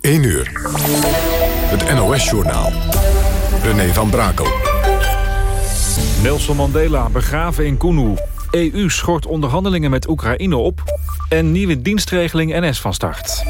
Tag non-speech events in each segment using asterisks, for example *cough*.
1 uur. Het NOS-journaal. René van Brakel. Nelson Mandela begraven in Kunu. EU schort onderhandelingen met Oekraïne op. En nieuwe dienstregeling NS van start.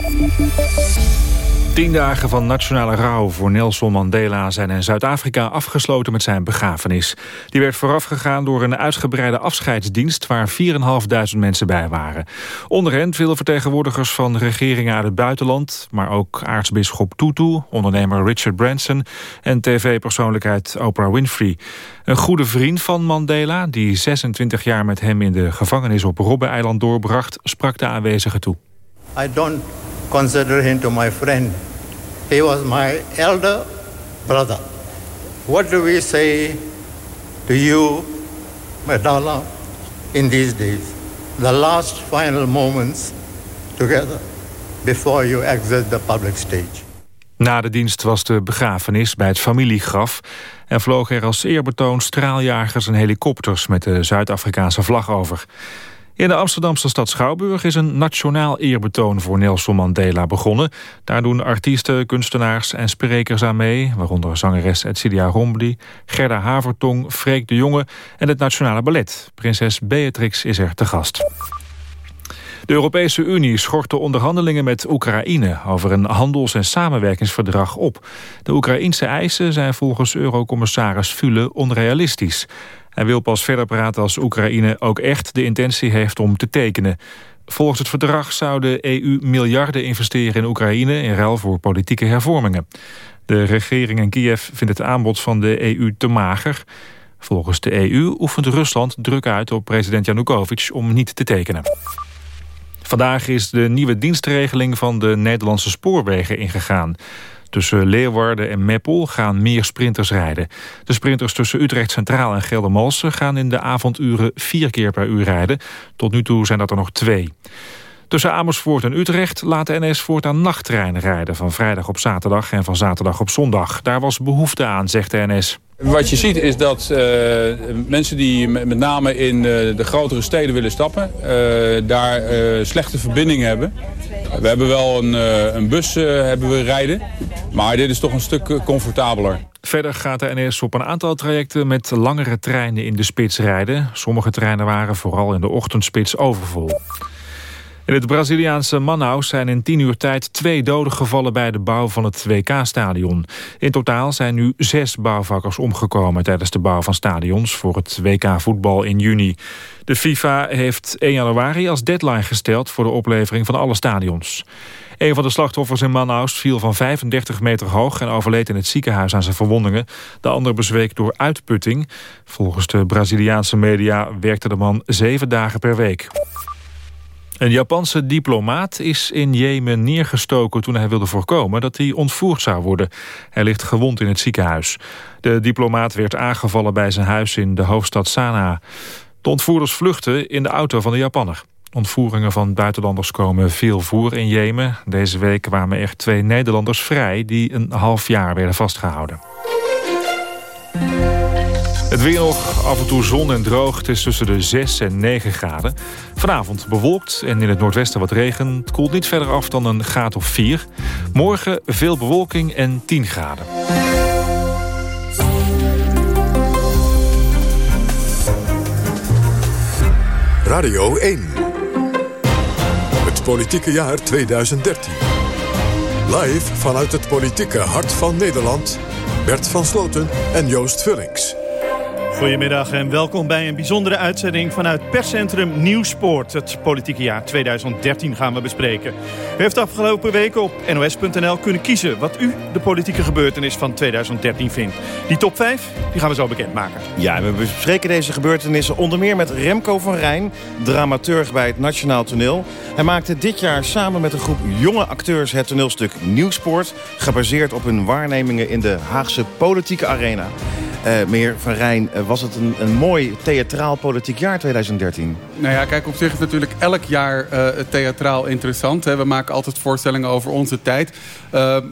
Tien dagen van nationale rouw voor Nelson Mandela zijn in Zuid-Afrika afgesloten met zijn begrafenis. Die werd voorafgegaan door een uitgebreide afscheidsdienst waar 4.500 mensen bij waren. Onder hen veel vertegenwoordigers van regeringen uit het buitenland, maar ook aartsbisschop Tutu, ondernemer Richard Branson en tv-persoonlijkheid Oprah Winfrey. Een goede vriend van Mandela, die 26 jaar met hem in de gevangenis op Robben-eiland doorbracht, sprak de aanwezigen toe. Don't consider him to my friend. He was my elder brother. What do we say to you, Madonna, in these days? The last final moments together before you exit the public stage. Na de dienst was de begrafenis bij het familiegraf... en vlogen er als eerbetoon straaljagers en helikopters... met de Zuid-Afrikaanse vlag over. In de Amsterdamse stad Schouwburg is een nationaal eerbetoon voor Nelson Mandela begonnen. Daar doen artiesten, kunstenaars en sprekers aan mee... waaronder zangeres Edcilia Rombly, Gerda Havertong, Freek de Jonge... en het Nationale Ballet. Prinses Beatrix is er te gast. De Europese Unie schort de onderhandelingen met Oekraïne over een handels- en samenwerkingsverdrag op. De Oekraïnse eisen zijn volgens Eurocommissaris Fule onrealistisch. Hij wil pas verder praten als Oekraïne ook echt de intentie heeft om te tekenen. Volgens het verdrag zou de EU miljarden investeren in Oekraïne... in ruil voor politieke hervormingen. De regering in Kiev vindt het aanbod van de EU te mager. Volgens de EU oefent Rusland druk uit op president Janukovic om niet te tekenen. Vandaag is de nieuwe dienstregeling van de Nederlandse spoorwegen ingegaan. Tussen Leeuwarden en Meppel gaan meer sprinters rijden. De sprinters tussen Utrecht Centraal en Geldermalsen gaan in de avonduren vier keer per uur rijden. Tot nu toe zijn dat er nog twee. Tussen Amersfoort en Utrecht laat de NS voortaan nachttreinen rijden... van vrijdag op zaterdag en van zaterdag op zondag. Daar was behoefte aan, zegt de NS. Wat je ziet is dat uh, mensen die met name in uh, de grotere steden willen stappen... Uh, daar slechte verbindingen hebben. We hebben wel een, een bus hebben we rijden, maar dit is toch een stuk comfortabeler. Verder gaat de NS op een aantal trajecten met langere treinen in de spits rijden. Sommige treinen waren vooral in de ochtendspits overvol. In het Braziliaanse Manaus zijn in tien uur tijd twee doden gevallen bij de bouw van het WK-stadion. In totaal zijn nu zes bouwvakkers omgekomen tijdens de bouw van stadions voor het WK-voetbal in juni. De FIFA heeft 1 januari als deadline gesteld voor de oplevering van alle stadions. Een van de slachtoffers in Manaus viel van 35 meter hoog... en overleed in het ziekenhuis aan zijn verwondingen. De ander bezweek door uitputting. Volgens de Braziliaanse media werkte de man zeven dagen per week. Een Japanse diplomaat is in Jemen neergestoken toen hij wilde voorkomen dat hij ontvoerd zou worden. Hij ligt gewond in het ziekenhuis. De diplomaat werd aangevallen bij zijn huis in de hoofdstad Sanaa. De ontvoerders vluchten in de auto van de Japanner. Ontvoeringen van buitenlanders komen veel voor in Jemen. Deze week kwamen er twee Nederlanders vrij die een half jaar werden vastgehouden. Het weer nog, af en toe zon en droog. Het is tussen de 6 en 9 graden. Vanavond bewolkt en in het noordwesten wat regen. Het koelt niet verder af dan een graad of 4. Morgen veel bewolking en 10 graden. Radio 1. Het politieke jaar 2013. Live vanuit het politieke hart van Nederland. Bert van Sloten en Joost Vullings. Goedemiddag en welkom bij een bijzondere uitzending vanuit perscentrum Nieuwspoort. Het politieke jaar 2013 gaan we bespreken. U heeft afgelopen weken op nos.nl kunnen kiezen wat u de politieke gebeurtenis van 2013 vindt. Die top 5 die gaan we zo bekendmaken. Ja, we bespreken deze gebeurtenissen onder meer met Remco van Rijn, dramaturg bij het Nationaal Toneel. Hij maakte dit jaar samen met een groep jonge acteurs het toneelstuk Nieuwspoort, gebaseerd op hun waarnemingen in de Haagse politieke arena. Uh, meneer Van Rijn, was het een, een mooi theatraal politiek jaar 2013? Nou ja, kijk, op zich is natuurlijk elk jaar theatraal interessant. Hè. We maken altijd voorstellingen over onze tijd.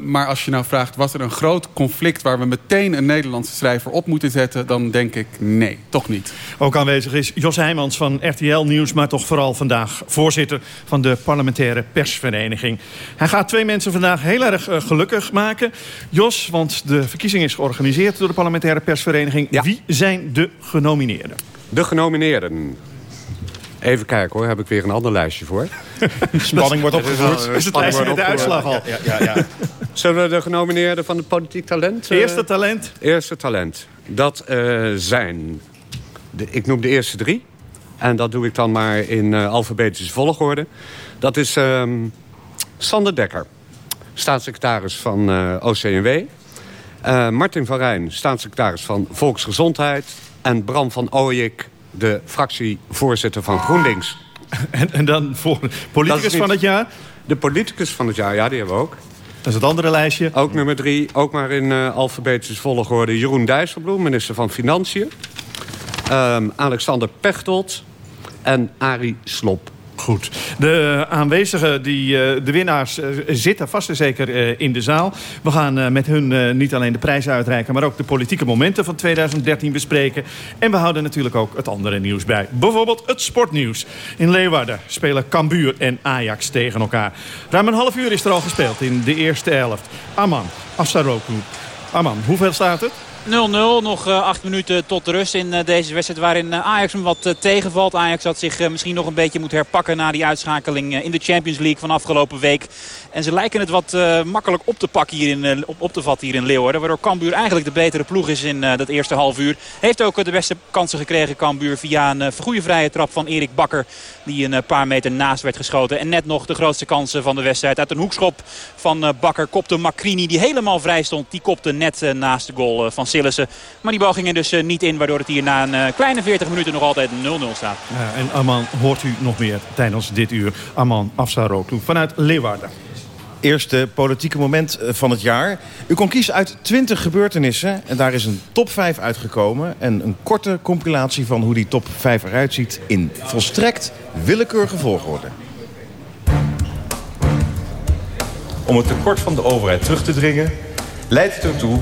maar als je nou vraagt, was er een groot conflict... waar we meteen een Nederlandse schrijver op moeten zetten... dan denk ik nee, toch niet. Ook aanwezig is Jos Heijmans van RTL Nieuws... maar toch vooral vandaag voorzitter van de parlementaire persvereniging. Hij gaat twee mensen vandaag heel erg uh, gelukkig maken. Jos, want de verkiezing is georganiseerd door de parlementaire persvereniging. Ja. Wie zijn de genomineerden? De genomineerden. Even kijken hoor, heb ik weer een ander lijstje voor. *laughs* Spanning wordt opgevoerd. Is het lijstje met de uitslag al? Ja, ja, ja, Zullen we de genomineerden van het politiek talent? Uh, eerste talent? Eerste talent. Dat uh, zijn, de, ik noem de eerste drie. En dat doe ik dan maar in uh, alfabetische volgorde. Dat is um, Sander Dekker, staatssecretaris van uh, OCMW. Uh, Martin van Rijn, staatssecretaris van Volksgezondheid. En Bram van Ooyik, de fractievoorzitter van GroenLinks. *laughs* En, en dan voor politicus van het jaar? De politicus van het jaar, ja, die hebben we ook. Dat is het andere lijstje. Ook nummer drie, ook maar in uh, alfabetische volgorde... Jeroen Dijsselbloem, minister van Financiën. Um, Alexander Pechtold en Arie Slop. Goed. De aanwezigen, die, eh, de winnaars, eh, zitten vast en zeker eh, in de zaal. We gaan met hun niet alleen de prijzen uitreiken... maar ook de politieke momenten van 2013 bespreken. En we houden natuurlijk ook het andere nieuws bij. Bijvoorbeeld het sportnieuws. In Leeuwarden spelen Cambuur en Ajax tegen elkaar. Ruim een half uur is er al gespeeld in de eerste helft. Aman, Afsaroku. Aman, hoeveel staat het? 0-0. Nog uh, acht minuten tot rust in uh, deze wedstrijd waarin uh, Ajax hem wat tegenvalt. Ajax had zich misschien nog een beetje moeten herpakken na die uitschakeling in de Champions League van afgelopen week. En ze lijken het wat makkelijk op te pakken hier in, op, op te vatten hier in Leeuwarden. Waardoor Cambuur eigenlijk de betere ploeg is in dat eerste half uur. Heeft ook de beste kansen gekregen Cambuur via een goede vrije trap van Erik Bakker. Die een paar meter naast werd geschoten. En net nog de grootste kansen van de wedstrijd. Uit een hoekschop van Bakker kopte Macrini die helemaal vrij stond. Die kopte net naast de goal van Sillissen. Maar die bal ging er dus eh, niet in. Waardoor het hier na een eh, kleine 40 minuten nog altijd 0-0 staat. Ja, en Aman hoort u nog meer tijdens dit uur. Aman Afsaroglu vanuit Leeuwarden eerste politieke moment eh, van het jaar. U kon kiezen uit 20 gebeurtenissen en daar is een top 5 uitgekomen. En een korte compilatie van hoe die top 5 eruit ziet in volstrekt willekeurige volgorde. Om het tekort van de overheid terug te dringen... leidt het ertoe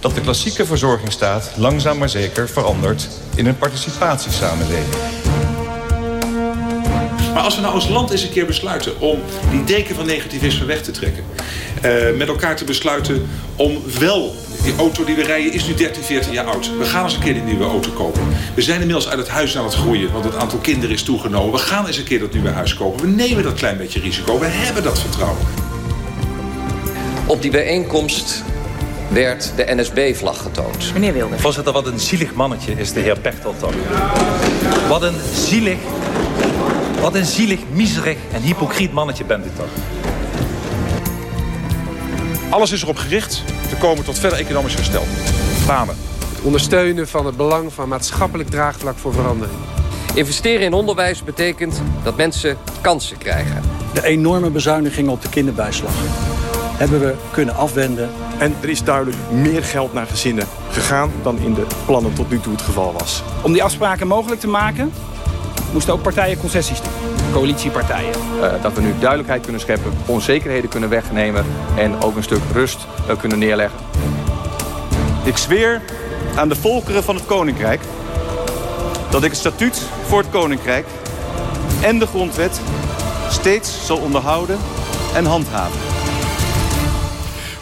dat de klassieke verzorgingsstaat langzaam maar zeker verandert in een participatiesamenleving. Maar als we nou als land eens een keer besluiten om die deken van negativisme weg te trekken. Uh, met elkaar te besluiten om wel, die auto die we rijden is nu 13, 14 jaar oud. We gaan eens een keer die nieuwe auto kopen. We zijn inmiddels uit het huis aan het groeien, want het aantal kinderen is toegenomen. We gaan eens een keer dat nieuwe huis kopen. We nemen dat klein beetje risico. We hebben dat vertrouwen. Op die bijeenkomst werd de NSB-vlag getoond. Meneer Wilde. Voorzitter, wat een zielig mannetje is de heer Pechtold toch. Wat een zielig, wat een zielig, miserig en hypocriet mannetje bent u toch. Alles is erop gericht te komen tot verder economisch herstel. Banen. Het ondersteunen van het belang van maatschappelijk draagvlak voor verandering. Investeren in onderwijs betekent dat mensen kansen krijgen. De enorme bezuinigingen op de kinderbijslag hebben we kunnen afwenden. En er is duidelijk meer geld naar gezinnen gegaan dan in de plannen tot nu toe het geval was. Om die afspraken mogelijk te maken, moesten ook partijen concessies doen. Coalitiepartijen. Uh, dat we nu duidelijkheid kunnen scheppen, onzekerheden kunnen wegnemen en ook een stuk rust uh, kunnen neerleggen. Ik zweer aan de volkeren van het Koninkrijk dat ik het statuut voor het Koninkrijk en de grondwet steeds zal onderhouden en handhaven.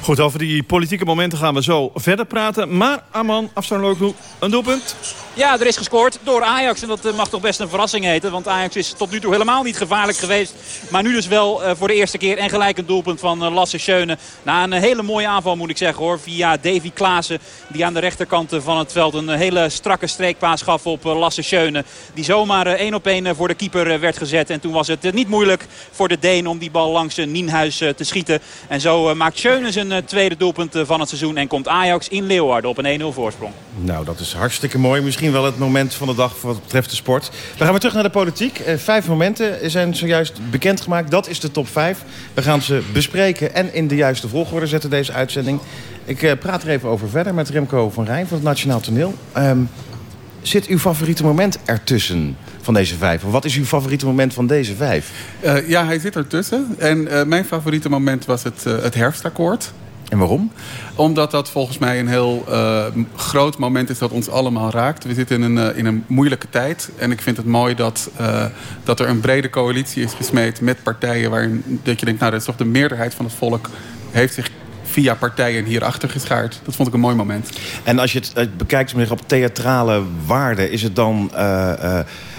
Goed, over die politieke momenten gaan we zo verder praten. Maar Aman Afsanoglu, een doelpunt. Ja, er is gescoord door Ajax. En dat eh, mag toch best een verrassing heten. Want Ajax is tot nu toe helemaal niet gevaarlijk geweest. Maar nu dus wel uh, voor de eerste keer. En gelijk een doelpunt van uh, Lasse Schöne. Na een hele mooie aanval moet ik zeggen hoor. Via Davy Klaassen. Die aan de rechterkant van het veld een hele strakke streekpaas gaf op Lasse Schöne. Die zomaar één op één voor de keeper werd gezet. En toen was het niet moeilijk voor de Deen om die bal langs Nienhuis te schieten. En zo maakt Schöne zijn hun tweede doelpunt van het seizoen. En komt Ajax in Leeuwarden op een 1-0 voorsprong. Nou, dat is hartstikke mooi. Misschien wel het moment van de dag wat betreft de sport. We gaan weer terug naar de politiek. vijf momenten zijn zojuist bekendgemaakt. Dat is de top vijf. We gaan ze bespreken en in de juiste volgorde zetten deze uitzending. Ik praat er even over verder met Remco van Rijn van het Nationaal Toneel. Ehm, zit uw favoriete moment ertussen van deze vijf? Of wat is uw favoriete moment van deze vijf? Uh, ja, hij zit ertussen. En uh, mijn favoriete moment was het, uh, het herfstakkoord. En waarom? Omdat dat volgens mij een heel groot moment is dat ons allemaal raakt. We zitten in een, in een moeilijke tijd. En ik vind het mooi dat, dat er een brede coalitie is gesmeed met partijen... waarin dat je denkt, nou, dat is toch de meerderheid van het volk... heeft zich via partijen hierachter geschaard. Dat vond ik een mooi moment. En als je het bekijkt op theatrale waarde... is het dan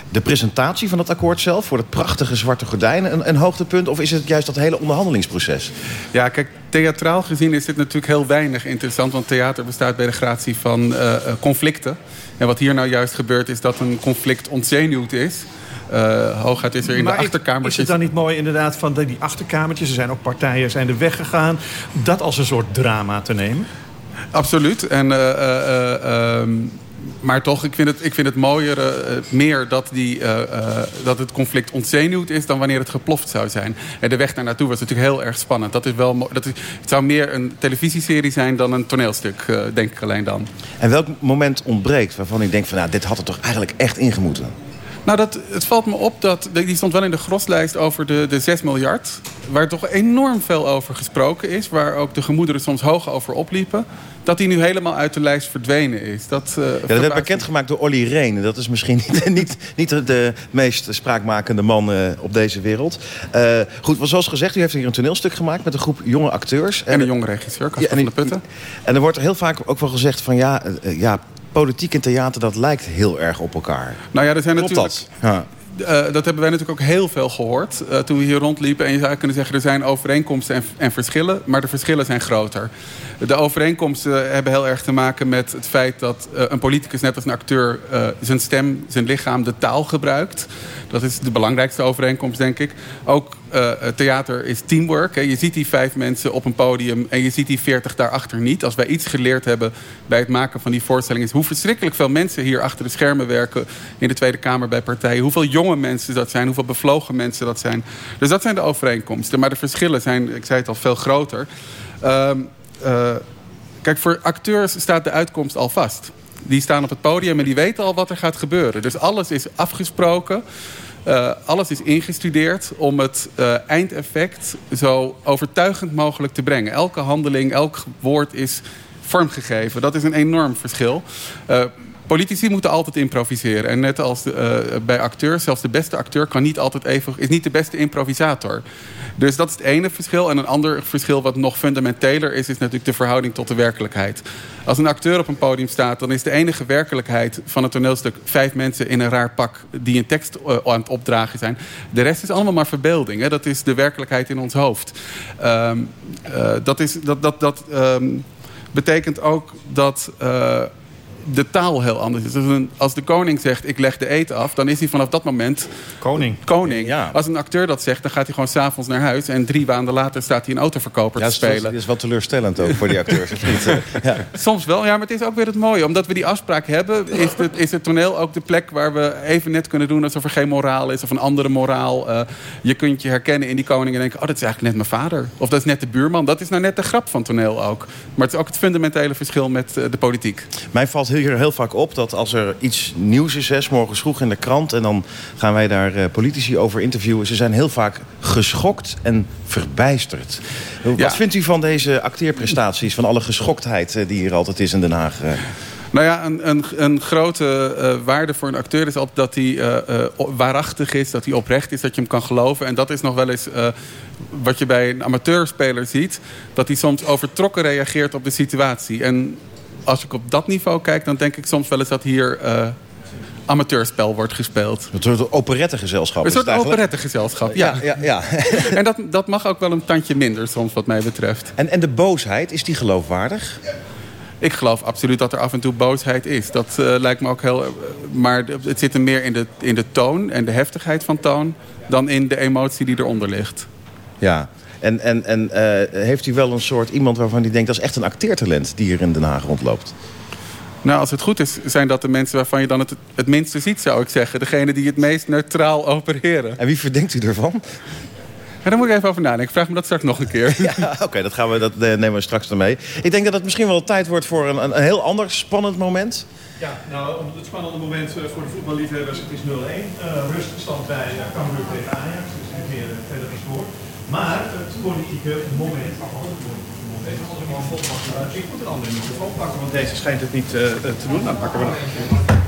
de presentatie van het akkoord zelf... voor het prachtige zwarte gordijnen een, een, hoogtepunt? Of is het juist dat hele onderhandelingsproces? Ja, kijk, theatraal gezien is dit natuurlijk heel weinig interessant... want theater bestaat bij de gratie van uh, conflicten. En wat hier nou juist gebeurt is dat een conflict ontzenuwd is... Uh, hooguit is er in maar de achterkamertjes... Is het dan niet mooi inderdaad van die achterkamertjes... er zijn ook partijen zijn er weggegaan... dat als een soort drama te nemen? Absoluut. En, uh, maar toch, ik vind het, ik vind het mooier meer dat, die, dat het conflict ontzenuwd is... dan wanneer het geploft zou zijn. En de weg daar naartoe was natuurlijk heel erg spannend. Dat is wel, dat is, het zou meer een televisieserie zijn dan een toneelstuk, denk ik alleen dan. En welk moment ontbreekt waarvan ik denk van... Nou, dit had er toch eigenlijk echt ingemoeten? Nou, dat, het valt me op dat... Die stond wel in de groslijst over de, de 6 miljard. Waar toch enorm veel over gesproken is. Waar ook de gemoederen soms hoog over opliepen. Dat die nu helemaal uit de lijst verdwenen is. Dat, uh, ja, dat werd bekendgemaakt door Olly Reen. Dat is misschien niet, *laughs* niet, niet de meest spraakmakende man uh, op deze wereld. Uh, goed, zoals gezegd, u heeft hier een toneelstuk gemaakt... met een groep jonge acteurs. En, en een jonge regisseur, Kasper ja, van de Putten. En er wordt heel vaak ook wel gezegd van... ja, ja politiek en theater, dat lijkt heel erg op elkaar. Nou ja, er zijn Klopt natuurlijk... dat? Ja. Uh, dat hebben wij natuurlijk ook heel veel gehoord uh, toen we hier rondliepen. En je zou kunnen zeggen, er zijn overeenkomsten en, en verschillen. Maar de verschillen zijn groter. De overeenkomsten hebben heel erg te maken met het feit dat uh, een politicus, net als een acteur, zijn stem, zijn lichaam, de taal gebruikt. Dat is de belangrijkste overeenkomst, denk ik. Ook uh, theater is teamwork. Hè. Je ziet die vijf mensen op een podium en je ziet die veertig daarachter niet. Als wij iets geleerd hebben bij het maken van die voorstelling... is hoe verschrikkelijk veel mensen hier achter de schermen werken... in de Tweede Kamer bij partijen. Hoeveel jonge mensen dat zijn, hoeveel bevlogen mensen dat zijn. Dus dat zijn de overeenkomsten. Maar de verschillen zijn, ik zei het al, veel groter. Uh, uh, kijk, voor acteurs staat de uitkomst al vast die staan op het podium en die weten al wat er gaat gebeuren. Dus alles is afgesproken. Uh, alles is ingestudeerd om het uh, eindeffect zo overtuigend mogelijk te brengen. Elke handeling, elk woord is vormgegeven. Dat is een enorm verschil. Uh, Politici moeten altijd improviseren. En net als uh, bij acteurs, zelfs de beste acteur kan niet altijd even, is niet de beste improvisator. Dus dat is het ene verschil. En een ander verschil wat nog fundamenteler is, is natuurlijk de verhouding tot de werkelijkheid. Als een acteur op een podium staat, dan is de enige werkelijkheid van het toneelstuk vijf mensen in een raar pak die een tekst uh, aan het opdragen zijn. De rest is allemaal maar verbeelding. Hè? Dat is de werkelijkheid in ons hoofd. Um, uh, dat, is, dat, dat, dat um, betekent ook dat de taal heel anders is. Dus een, als de koning zegt, ik leg de eten af... dan is hij vanaf dat moment koning. koning. Ja. Als een acteur dat zegt, dan gaat hij gewoon s'avonds naar huis... en drie maanden later staat hij een autoverkoper ja, te spelen. Dat is wel teleurstellend ook voor die acteurs. *laughs* Ja. Soms wel, ja, maar het is ook weer het mooie. Omdat we die afspraak hebben, is het, is het toneel ook de plek... waar we even net kunnen doen alsof er geen moraal is... of een andere moraal. Uh, je kunt je herkennen in die koning en denken... oh, dat is eigenlijk net mijn vader. Of dat is net de buurman. Dat is nou net de grap van toneel ook. Maar het is ook het fundamentele verschil met uh, de politiek. Mij valt hier heel vaak op dat als er iets nieuws is, hè, morgens vroeg in de krant... en dan gaan wij daar uh, politici over interviewen... ze zijn heel vaak geschokt en verbijsterd. Ja. Wat vindt u van deze acteerprestaties, van alle geschoktheid... Uh, die hier altijd is in Den Haag? Uh? Nou ja, een, een, een grote uh, waarde voor een acteur is altijd dat hij uh, uh, waarachtig is, dat hij oprecht is, dat je hem kan geloven. En dat is nog wel eens wat je bij een amateurspeler ziet, dat hij soms overtrokken reageert op de situatie. En als ik op dat niveau kijk, dan denk ik soms wel eens dat hier uh, amateurspel wordt gespeeld. Een soort operettegezelschap Een soort operettegezelschap, ja. ja, ja, ja. *laughs* en dat, dat mag ook wel een tandje minder soms wat mij betreft. En, en de boosheid, is die geloofwaardig? Ik geloof absoluut dat er af en toe boosheid is. Dat uh, lijkt me ook heel... Uh, maar het zit er meer in de, in de toon en de heftigheid van toon... dan in de emotie die eronder ligt. Ja, En, en, en eh, heeft u wel een soort iemand waarvan u denkt... dat is echt een acteertalent die hier in Den Haag rondloopt? Nou, als het goed is, zijn dat de mensen waarvan je dan het, het minste ziet, zou ik zeggen. Degene die het meest neutraal opereren. En wie verdenkt u ervan? Ja, daar moet ik even over nadenken. Ik vraag me dat straks nog een keer. Ja, oké, *laughs* dat, gaan we, dat eh, nemen we straks dan mee. Ik denk dat het misschien wel tijd wordt voor een, een heel ander spannend moment. Ja, nou, het spannende moment eh, voor de voetballiefhebbers, het is 0-1. Uh, ruststand bij uh, Cambuur tegen Ajax, dus niet meer uh, verder gescoord. Maar het politieke moment, ik moet een andere microfoon pakken, want deze schijnt het niet uh, te doen. Dan pakken we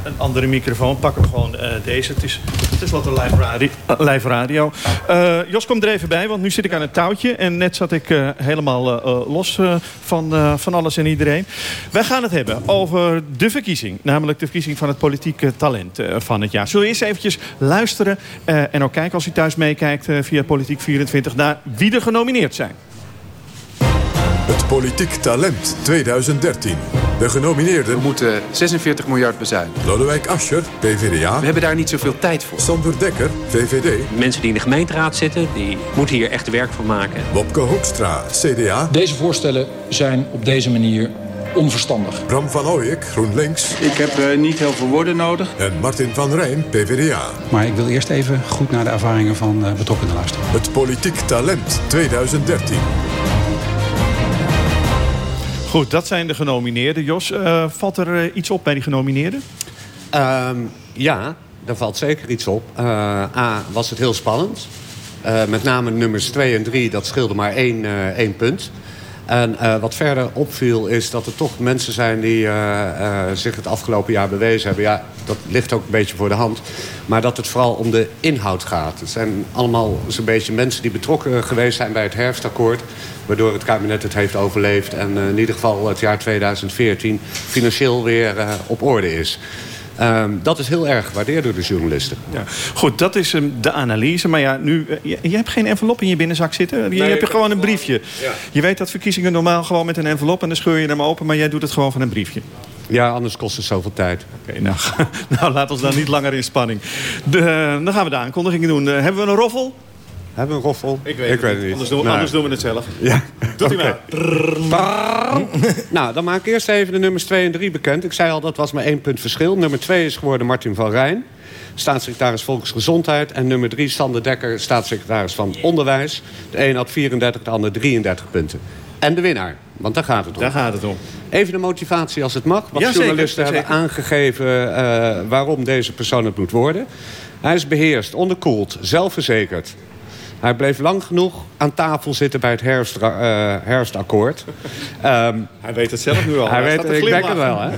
een andere microfoon. Pakken we gewoon uh, deze. Het is, het is wat een live radio. live radio. Uh, Jos, kom er even bij, want nu zit ik aan het touwtje. En net zat ik helemaal los van, van alles en iedereen. Wij gaan het hebben over de verkiezing. Namelijk de verkiezing van het politieke talent van het jaar. Zullen we eerst eventjes luisteren en ook kijken als u thuis meekijkt via Politiek 24 naar wie er genomineerd zijn. Politiek Talent 2013. De genomineerden... We moeten 46 miljard bezuinigen. Lodewijk Asscher, PvdA. We hebben daar niet zoveel tijd voor. Sander Dekker, VVD. Mensen die in de gemeenteraad zitten, die moeten hier echt werk van maken. Wopke Hoekstra, CDA. Deze voorstellen zijn op deze manier onverstandig. Bram van Ooyek, GroenLinks. Ik heb uh, niet heel veel woorden nodig. En Martin van Rijn, PvdA. Maar ik wil eerst even goed naar de ervaringen van uh, betrokkenen luisteren. Het Politiek Talent 2013. Goed, dat zijn de genomineerden. Jos, uh, valt er uh, iets op bij die genomineerden? Um, ja, daar valt zeker iets op. Uh, A, was het heel spannend. met name nummers 2 en 3, dat scheelde maar één, één punt. En wat verder opviel is dat er toch mensen zijn die zich het afgelopen jaar bewezen hebben. Ja, dat ligt ook een beetje voor de hand. Maar dat het vooral om de inhoud gaat. Het zijn allemaal zo'n beetje mensen die betrokken geweest zijn bij het herfstakkoord waardoor het kabinet het heeft overleefd... en in ieder geval het jaar 2014 financieel weer op orde is. Um, dat is heel erg gewaardeerd door de journalisten. Ja. Goed, dat is um, de analyse. Maar ja, nu, uh, je, hebt geen envelop in je binnenzak zitten. Je, nee, je hebt gewoon een briefje. Ja. Je weet dat verkiezingen normaal gewoon met een envelop... en dan scheur je hem open, maar jij doet het gewoon van een briefje. Ja, anders kost het zoveel tijd. Oké, okay, nou, *laughs* nou laat ons dan niet langer in spanning. De, dan gaan we de aankondigingen doen. hebben we een roffel? Hebben we een roffel? Ik weet, ik weet het niet. Anders doen, anders doen, we het zelf. Ja. Doet okay. u maar. nou, dan maak ik eerst even de nummers 2 en 3 bekend. Ik zei al, dat was maar één punt verschil. Nummer 2 is geworden Martin van Rijn. Staatssecretaris Volksgezondheid. En nummer 3 Sander Dekker, staatssecretaris van Onderwijs. De een had 34, de ander 33 punten. En de winnaar, want daar gaat het om. Daar gaat het om. Even de motivatie als het mag. Wat ja, journalisten zeker, hebben aangegeven uh, waarom deze persoon het moet worden. Hij is beheerst, onderkoeld, zelfverzekerd. Hij bleef lang genoeg aan tafel zitten bij het herfst, uh, herfstakkoord. Um, *laughs* hij weet het zelf nu al. Hij, hij weet, ik denk het wel. Hè?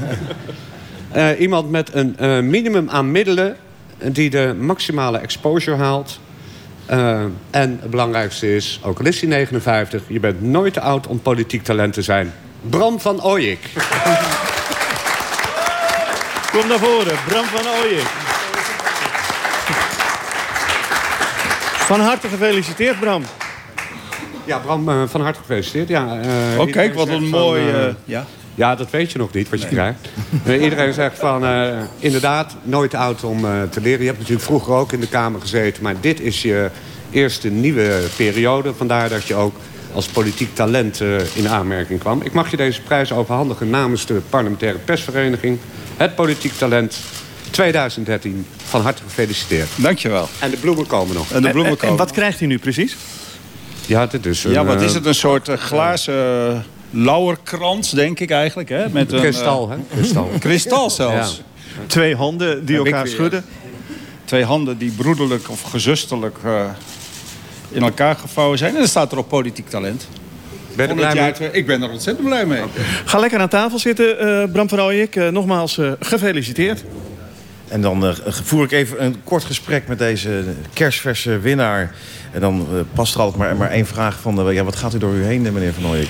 uh, iemand met een uh, minimum aan middelen die de maximale exposure haalt. Uh, en het belangrijkste is, ook al is hij 59... je bent nooit te oud om politiek talent te zijn. Bram van Ooyek. Kom naar voren, Bram van Ooyek. Van harte gefeliciteerd, Bram. Ja, Bram, uh, van harte gefeliciteerd. Ja, uh, oh, kijk, wat een mooi... Uh, ja. ja, dat weet je nog niet, wat je nee. krijgt. iedereen zegt van, inderdaad, nooit oud om te leren. Je hebt natuurlijk vroeger ook in de Kamer gezeten... maar dit is je eerste nieuwe periode. Vandaar dat je ook als politiek talent in aanmerking kwam. Ik mag je deze prijs overhandigen namens de parlementaire persvereniging. Het politiek talent 2013. Van harte gefeliciteerd. Dankjewel. En de bloemen komen nog. En de bloemen en, komen. En wat krijgt hij nu precies? Ja, dit is een, ja wat is het? Een soort uh, glazen uh, lauwerkrans, denk ik eigenlijk. Hè? Met kristal, een, uh, hè? Kristal. *laughs* kristal zelfs. Ja. Twee handen die elkaar schudden. Twee handen die broederlijk of gezusterlijk in elkaar gevouwen zijn. En dan staat er op politiek talent. Ben je blij mee? Ik ben er ontzettend blij mee. Okay. Ga lekker aan tafel zitten, Bram van Ooyek. nogmaals, gefeliciteerd. En dan uh, voer ik even een kort gesprek met deze kerstverse winnaar. En dan uh, past er altijd maar, maar één vraag van... Uh, ja, wat gaat u door u heen, meneer Van Ooyek?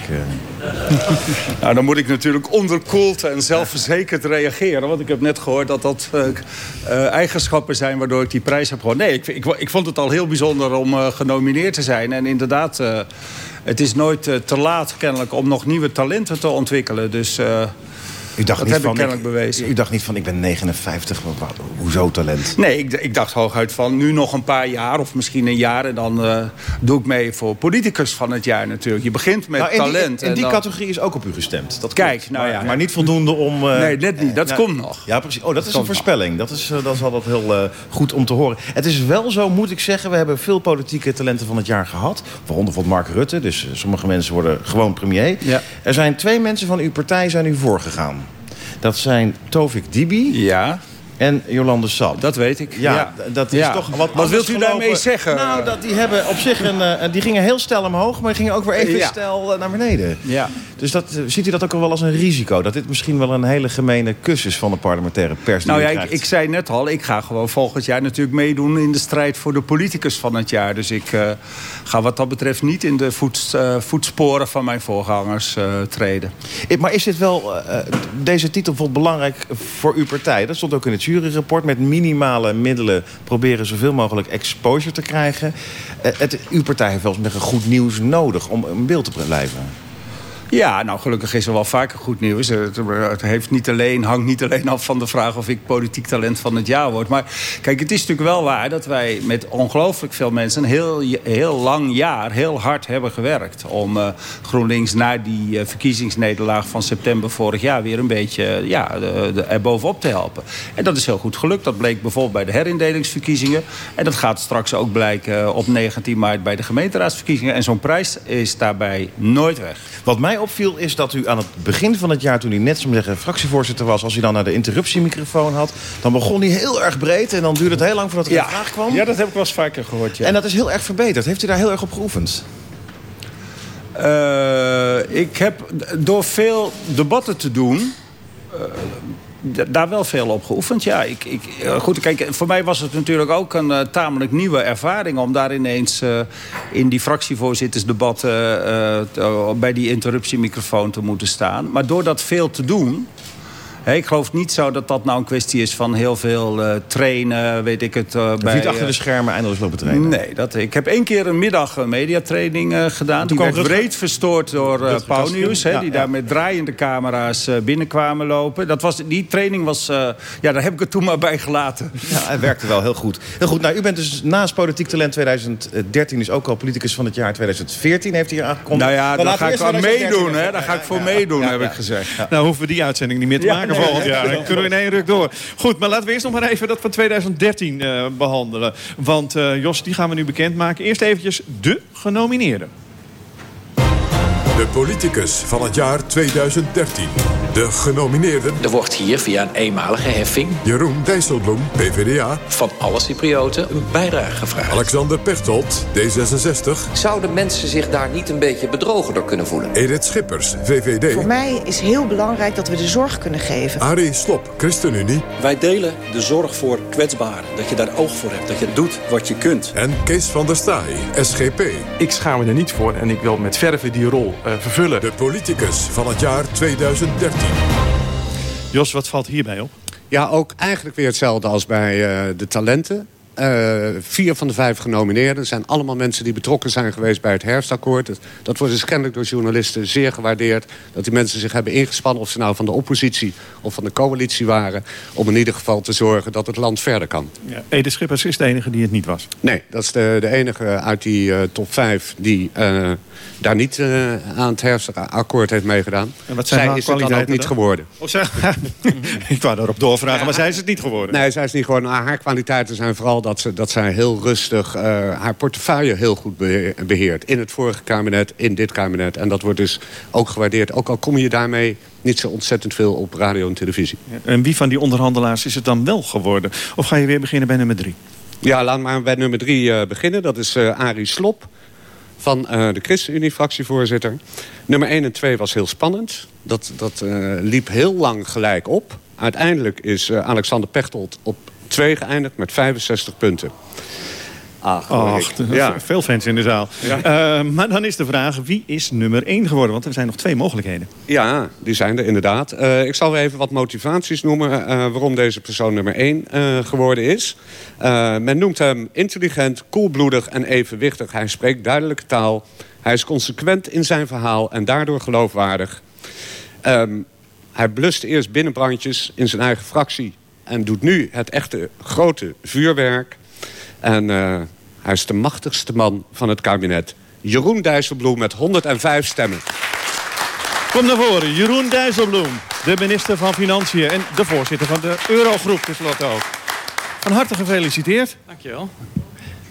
*laughs* nou, dan moet ik natuurlijk onderkoeld en zelfverzekerd reageren. Want ik heb net gehoord dat dat eigenschappen zijn... waardoor ik die prijs heb gewonnen. Nee, ik, ik, ik, vond het al heel bijzonder om genomineerd te zijn. En inderdaad, het is nooit te laat kennelijk om nog nieuwe talenten te ontwikkelen. Dus... U dacht, dat niet heb van, ik kennelijk bewezen. u dacht niet van, ik ben 59, maar wat- hoezo talent? Nee, ik, ik dacht hooguit van nu nog een paar jaar of misschien een jaar... en dan eh, doe ik mee voor politicus van het jaar natuurlijk. Je begint met Nou, in die- talent. in en die dan- categorie is ook op u gestemd. Dat Kijk, nou maar, ja. maar niet voldoende om... eh, Nee, net niet. Dat nou, komt nog. Ja, precies. Oh, dat, is een voorspelling. Dat is, eh, dat is altijd heel goed om te horen. Het is wel zo, moet ik zeggen, we hebben veel politieke talenten van het jaar gehad. Waaronder van Mark Rutte. Dus sommige mensen worden gewoon premier. Ja. Er zijn twee mensen van uw partij zijn u voorgegaan. Dat zijn Tovik Dibi Ja, en Jolande Sap. dat weet ik. Ja, dat is Ja. toch wat Wat wilt u gelopen. daarmee zeggen? Nou, dat, die hebben op zich een... eh, die gingen heel stijl omhoog, maar gingen ook weer even Ja. stijl eh, naar beneden. Ja. Dus dat, eh, ziet u dat ook wel als een risico? Dat dit misschien wel een hele gemene kus is van de parlementaire pers Nou ja, ik, ik zei net al, ik ga gewoon volgend jaar natuurlijk meedoen in de strijd voor de politicus van het jaar. Dus ik ga wat dat betreft niet in de eh, voetsporen van mijn voorgangers eh, treden. Maar is dit wel, eh, deze titel bijvoorbeeld belangrijk voor uw partij? Dat stond ook in het juryrapport. Met minimale middelen proberen zoveel mogelijk exposure te krijgen. Het, uw partij heeft wel eens zeggen, goed nieuws nodig om in beeld te blijven. Ja, nou gelukkig is er wel vaker goed nieuws. Het, het heeft niet alleen, hangt niet alleen af van de vraag of ik politiek talent van het jaar word. Maar kijk, het is natuurlijk wel waar dat wij met ongelooflijk veel mensen... een heel, heel lang jaar heel hard hebben gewerkt... om eh, GroenLinks na die eh, verkiezingsnederlaag van september vorig jaar... weer een beetje eh, ja, er bovenop te helpen. En dat is heel goed gelukt. Dat bleek bijvoorbeeld bij de herindelingsverkiezingen. En dat gaat straks ook blijken op 19 maart bij de gemeenteraadsverkiezingen. En zo'n prijs is daarbij nooit weg. Wat mij opviel is dat u aan het begin van het jaar... toen u net zo zeggen, fractievoorzitter was... als u dan naar de interruptiemicrofoon had... dan begon hij heel erg breed en dan duurde het heel lang voordat er Ja. een vraag kwam. Ja, dat heb ik wel eens vaker gehoord, ja. En dat is heel erg verbeterd. Heeft u daar heel erg op geoefend? Eh, ik heb door veel debatten te doen... eh, daar wel veel op geoefend, ja. Ik, ik, eh, goed, kijk, voor mij was het natuurlijk ook een eh, tamelijk nieuwe ervaring... om daar ineens eh, in die fractievoorzittersdebatten... te- bij die interruptiemicrofoon te moeten staan. Maar door dat veel te doen... Ik geloof niet zo dat dat nou een kwestie is van heel veel eh, trainen, weet ik het. eh, Of bij, niet achter eh, de schermen eindeloos lopen trainen? Nee, dat, ik heb één keer een middag een mediatraining eh, gedaan. Die kwam werd Rutger- breed verstoord door uh, Pauw Kastium. Nieuws. Ja, die ja. daar met draaiende camera's eh, binnenkwamen lopen. Dat was, die training was... eh, ja, daar heb ik het toen maar bij gelaten. Ja, hij werkte wel heel goed. Heel goed. Nou, u bent dus naast Politiek Talent 2013 dus ook al politicus van het jaar 2014 heeft hij hier aangekondigd. Nou ja, Maar daar ga ik 2013 meedoen. Hè. Daar ga ik voor Ja, meedoen, ja, heb ja. ik gezegd. Nou hoeven we die uitzending niet meer te Ja, maken volgend jaar. Dan kunnen we in één ruk door. Goed, maar laten we eerst nog maar even dat van 2013 eh, behandelen. Want eh, Jos, die gaan we nu bekendmaken. Eerst eventjes de genomineerden. De politicus van het jaar 2013. De genomineerden Er wordt hier via een eenmalige heffing Jeroen Dijsselbloem, PvdA. van alle Cyprioten een bijdrage gevraagd. Alexander Pechtold, D66. Zouden mensen zich daar niet een beetje bedrogen door kunnen voelen? Edith Schippers, VVD. Voor mij is heel belangrijk dat we de zorg kunnen geven. Arie Slop, ChristenUnie. Wij delen de zorg voor kwetsbaren. Dat je daar oog voor hebt. Dat je doet wat je kunt. En Kees van der Staaij, SGP. Ik schaam me er niet voor en ik wil met verve die rol eh, vervullen. De politicus van het jaar 2013. Jos, wat valt hierbij op? Ja, ook eigenlijk weer hetzelfde als bij eh, de talenten. Eh, vier van de vijf genomineerden zijn allemaal mensen die betrokken zijn geweest bij het herfstakkoord. Dat, dat wordt dus kennelijk door journalisten zeer gewaardeerd. Dat die mensen zich hebben ingespannen, of ze nou van de oppositie of van de coalitie waren. Om in ieder geval te zorgen dat het land verder kan. Ja. Edith Schippers is de enige die het niet was. Nee, dat is de, de enige uit die eh, top vijf die eh, daar niet eh, aan het herfstakkoord heeft meegedaan. En wat zijn Zij is het dan ook niet dan? geworden. Oh, zeg, *laughs* ik wou daarop doorvragen, maar zij is het niet geworden. Nee, zij is niet gewoon. Haar kwaliteiten zijn vooral dat, ze, dat zij heel rustig eh, haar portefeuille heel goed beheer- beheert. In het vorige kabinet, in dit kabinet. En dat wordt dus ook gewaardeerd. Ook al kom je daarmee niet zo ontzettend veel op radio en televisie. En wie van die onderhandelaars is het dan wel geworden? Of ga je weer beginnen bij nummer drie? Ja, we maar bij nummer drie eh, beginnen. Dat is Arie Slop van eh, de ChristenUnie-fractievoorzitter. Nummer 1 en 2 was heel spannend. Dat, dat eh, liep heel lang gelijk op. Uiteindelijk is eh, Alexander Pechtold op 2 geëindigd met 65 punten. Ach, hoor Ach, zijn veel fans in de zaal. Eh, maar dan is de vraag, wie is nummer 1 geworden? Want er zijn nog twee mogelijkheden. Ja, die zijn er inderdaad. Eh, ik zal weer even wat motivaties noemen... eh, waarom deze persoon nummer 1 geworden is. Eh, men noemt hem intelligent, koelbloedig en evenwichtig. Hij spreekt duidelijke taal. Hij is consequent in zijn verhaal en daardoor geloofwaardig. Ehm, Hij blust eerst binnenbrandjes in zijn eigen fractie... en doet nu het echte grote vuurwerk. En uh, hij is de machtigste man van het kabinet. Jeroen Dijsselbloem met 105 stemmen. Kom naar voren, Jeroen Dijsselbloem, de minister van Financiën... en de voorzitter van de Eurogroep tenslotte ook. Van harte gefeliciteerd. Dankjewel.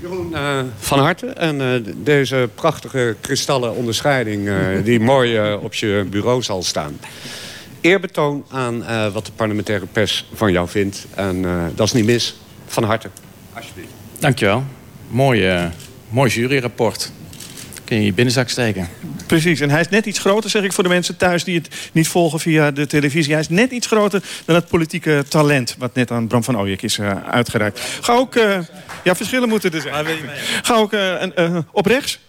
Jeroen, uh, van harte. En uh, deze prachtige kristallen onderscheiding... Uh, *laughs* die mooi op je bureau zal staan. Eerbetoon aan wat de parlementaire pers van jou vindt. En dat is niet mis. Van harte. Alsjeblieft. Dankjewel. Mooi, mooi juryrapport kun je je binnenzak steken. Precies, en hij is net iets groter, zeg ik voor de mensen thuis... die het niet volgen via de televisie. Hij is net iets groter dan het politieke talent... wat net aan Bram van Ooyek is uh, uitgereikt. Ga ook... Uh, ja, verschillen moeten er zijn. Ga ook uh, op rechts.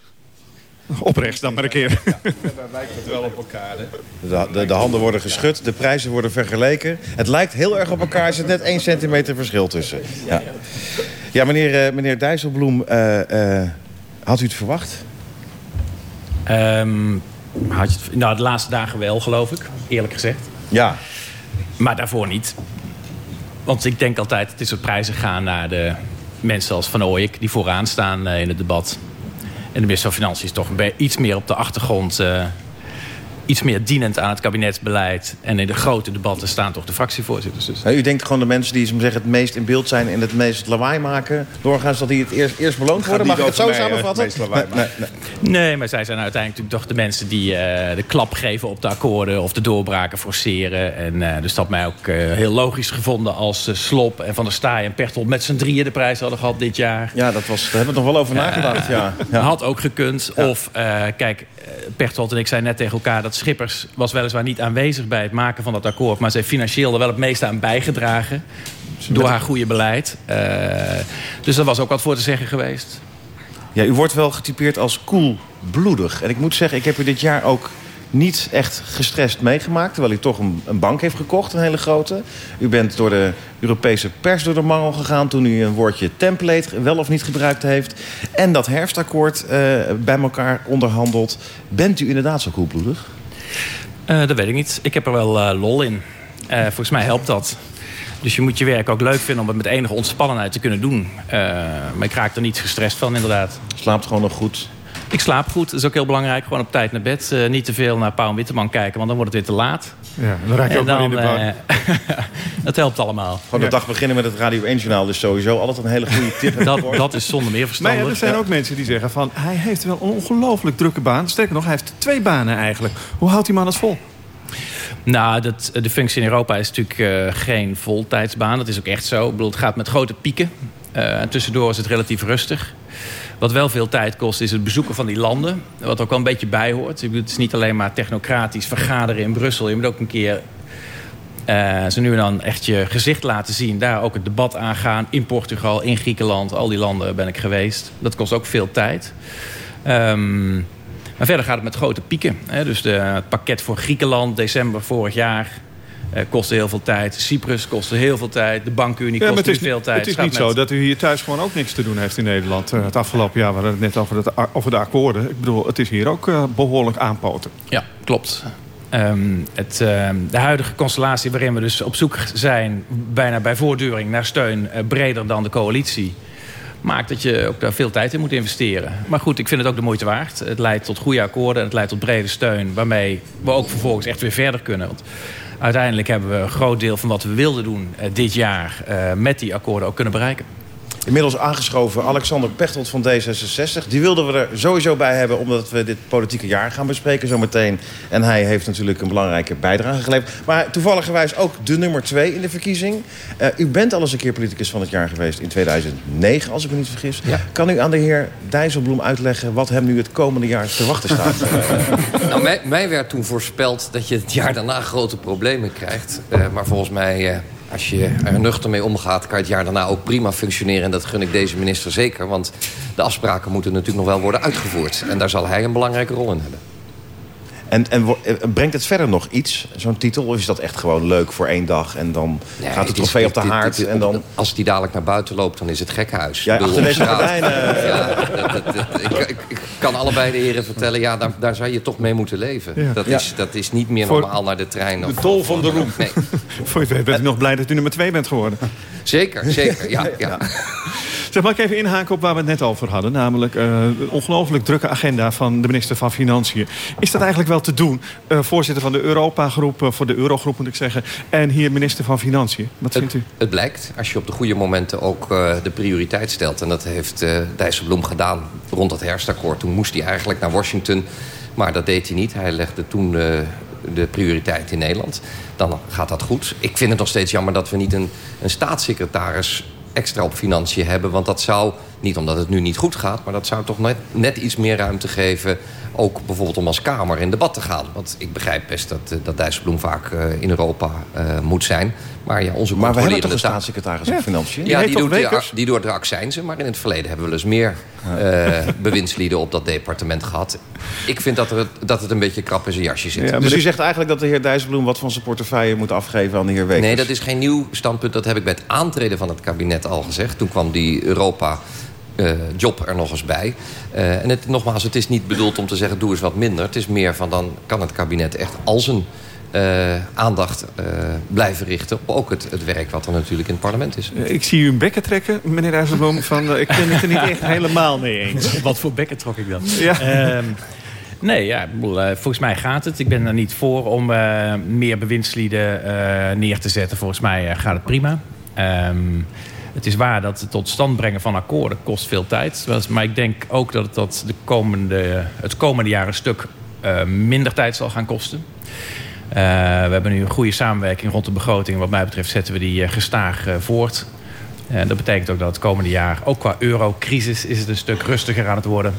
Op rechts dan maar een keer. Ja, daar lijkt het wel op elkaar. Hè? De, de, de, handen worden geschud, de prijzen worden vergeleken. Het lijkt heel erg op elkaar. Er zit net één centimeter verschil tussen. Ja, ja meneer, meneer Dijsselbloem, had u het verwacht? Um, had je het, nou, de laatste dagen wel, geloof ik. Eerlijk gezegd. Ja. Maar daarvoor niet. Want ik denk altijd, het is op prijzen gaan naar de mensen als Van Ooyek... die vooraan staan in het debat. En de minister van Financiën is toch iets meer op de achtergrond... Uh, iets meer dienend aan het kabinetsbeleid. En in de grote debatten staan toch de fractievoorzitters. Dus. u denkt gewoon de mensen die zeggen, het meest in beeld zijn... en het meest lawaai maken... doorgaans dat die het eerst, eerst beloond worden? Mag ik het zo mij, samenvatten? Nee, nee, nee. nee, maar zij zijn uiteindelijk toch de mensen... die uh, de klap geven op de akkoorden of de doorbraken forceren. En uh, dus dat mij ook uh, heel logisch gevonden als Slop en Van der Staaij en Pechtold... met z'n drieën de prijs hadden gehad dit jaar. Ja, dat was, daar hebben we nog wel over nagedacht. Ja. *laughs* ja. Had ook gekund. Ja. Of, kijk, Pechtold en ik zijn net tegen elkaar... dat Schippers was weliswaar niet aanwezig bij het maken van dat akkoord... maar ze heeft financieel er wel het meeste aan bijgedragen... door haar goede beleid. Uh, dus dat was ook wat voor te zeggen geweest. Ja, u wordt wel getypeerd als koelbloedig. En ik moet zeggen, ik heb u dit jaar ook niet echt gestrest meegemaakt. Terwijl u toch een, een, bank heeft gekocht, een hele grote. U bent door de Europese pers door de mangel gegaan... toen u een woordje template wel of niet gebruikt heeft. En dat herfstakkoord uh, bij elkaar onderhandeld. Bent u inderdaad zo koelbloedig? Uh, dat weet ik niet. Ik heb er wel uh, lol in. volgens mij helpt dat. Dus je moet je werk ook leuk vinden om het met enige ontspannenheid te kunnen doen. maar ik raak er niet gestrest van, inderdaad. Slaapt gewoon nog goed? Ik slaap goed. Dat is ook heel belangrijk. Gewoon op tijd naar bed. Uh, niet te veel naar Pauw en Witteman kijken, want dan wordt het weer te laat. Ja, dan raak je ook dan, in de bar. Uh, dat helpt allemaal. Gewoon de dag beginnen met het Radio 1-journaal. Dus sowieso altijd een hele goede tip. *laughs* dat, dat is zonder meer verstandig. Maar ja, er zijn ook mensen die zeggen van... hij heeft wel een ongelooflijk drukke baan. Sterker nog, hij heeft twee banen eigenlijk. Hoe houdt die man het vol? Nou, dat, de functie in Europa is natuurlijk uh, geen voltijdsbaan. Dat is ook echt zo. Ik bedoel, het gaat met grote pieken. Uh, tussendoor is het relatief rustig. Wat wel veel tijd kost is het bezoeken van die landen. Wat ook wel een beetje bijhoort. Het is niet alleen maar technocratisch vergaderen in Brussel. Je moet ook een keer uh, ze nu en dan echt je gezicht laten zien. Daar ook het debat aangaan. In Portugal, in Griekenland. Al die landen ben ik geweest. Dat kost ook veel tijd. Um, maar verder gaat het met grote pieken. Hè. Dus de, het pakket voor Griekenland, december vorig jaar... Uh, kostte heel veel tijd. Cyprus kostte heel veel tijd. De bankunie ja, kostte veel tijd. Het is niet met... zo dat u hier thuis gewoon ook niks te doen heeft in Nederland. Uh, het afgelopen jaar we hadden het net over, het, over de akkoorden. Ik bedoel, het is hier ook uh, behoorlijk aanpoten. Ja, klopt. Um, het, uh, de huidige constellatie waarin we dus op zoek zijn... bijna bij voortduring naar steun breder dan de coalitie maakt dat je ook daar veel tijd in moet investeren. Maar goed, ik vind het ook de moeite waard. Het leidt tot goede akkoorden en het leidt tot brede steun... waarmee we ook vervolgens echt weer verder kunnen. Want uiteindelijk hebben we een groot deel van wat we wilden doen uh, dit jaar... Uh, met die akkoorden ook kunnen bereiken. Inmiddels aangeschoven Alexander Pechtold van D66. Die wilden we er sowieso bij hebben omdat we dit politieke jaar gaan bespreken zometeen. En hij heeft natuurlijk een belangrijke bijdrage geleverd. Maar toevallig ook de nummer twee in de verkiezing. Uh, u bent al eens een keer politicus van het jaar geweest in 2009, als ik me niet vergis. Ja. Kan u aan de heer Dijsselbloem uitleggen wat hem nu het komende jaar te wachten staat? *laughs* nou, mij, mij, werd toen voorspeld dat je het jaar daarna grote problemen krijgt. Uh, maar volgens mij... Uh als je er nuchter mee omgaat, kan het jaar daarna ook prima functioneren. En dat gun ik deze minister zeker. Want de afspraken moeten natuurlijk nog wel worden uitgevoerd. En daar zal hij een belangrijke rol in hebben. En, en eh, brengt het verder nog iets, zo'n titel? Of is dat echt gewoon leuk voor één dag en dan Nee, gaat de het is- trofee op de dit- haard dit- en dan... Als die dadelijk naar buiten loopt, dan is het gekkenhuis. Ja, achter deze gordijnen. *laughs* Ja, dat- dat- dat- ik, ik, ik kan allebei de heren vertellen... ja, daar, daar zou je toch mee moeten leven. Ja. Dat, Ja. is, dat is niet meer Voor- normaal naar de trein. Of, De tol van de roem. Nee. *laughs* Voor je weet bent u nog blij dat u nummer twee bent geworden. Zeker, zeker. Ja, ja. Zeg, mag ik even inhaken op waar we het net over hadden? Namelijk de ongelooflijk drukke agenda van de minister van Financiën. Is dat eigenlijk wel te doen? Eh, voorzitter van de Europa-groep, eh, voor de Eurogroep moet ik zeggen. En hier minister van Financiën. Wat vindt u? Het blijkt, als je op de goede momenten ook de prioriteit stelt... en dat heeft Dijsselbloem gedaan rond het herfstakkoord. Toen moest hij eigenlijk naar Washington, maar dat deed hij niet. Hij legde toen de prioriteit in Nederland. Dan gaat dat goed. Ik vind het nog steeds jammer dat we niet een, een staatssecretaris extra op financiën hebben. Want dat zou, niet omdat het nu niet goed gaat... maar dat zou toch net, net iets meer ruimte geven... ook bijvoorbeeld om als Kamer in debat te gaan. Want ik begrijp best dat, eh, dat Dijsselbloem vaak eh, in Europa eh, moet zijn. Maar ja, onze Maar we hebben toch controlerende een taak- staatssecretaris op Financiën? ja, Die die, doet de, die doet de accijnzen. Maar in het verleden hebben we wel eens meer eh, *laughs* bewindslieden op dat departement gehad. Ik vind dat, er, dat het een beetje krap in zijn jasje zit. dus u zegt eigenlijk dat de heer Dijsselbloem... wat van zijn portefeuille moet afgeven aan de heer Wekers? Nee, dat is geen nieuw standpunt. Dat heb ik bij het aantreden van het kabinet al gezegd. Toen kwam die Europa... eh, job er nog eens bij. Eh, en het, nogmaals, het is niet bedoeld om te zeggen... doe eens wat minder. Het is meer van dan kan het kabinet echt al zijn eh, aandacht eh, blijven richten... op ook het, het werk wat er natuurlijk in het parlement is. Ik zie u een bekken trekken, meneer Dijsselbloem. Van, ik ben het er niet echt helemaal mee eens. *laughs* Wat voor bekken trok ik dan? Ja. Ehm, nee, ja, ik bedoel, eh, volgens mij gaat het. Ik ben er niet voor om eh, meer bewindslieden eh, neer te zetten. Volgens mij eh, gaat het prima. Ehm, het is waar dat het tot stand brengen van akkoorden kost veel tijd. Maar ik denk ook dat het dat de komende, het komende jaar een stuk eh, minder tijd zal gaan kosten. Eh, we hebben nu een goede samenwerking rond de begroting. Wat mij betreft zetten we die eh, gestaag voort. Dat betekent ook dat het komende jaar, ook qua eurocrisis, is het een stuk rustiger aan het worden.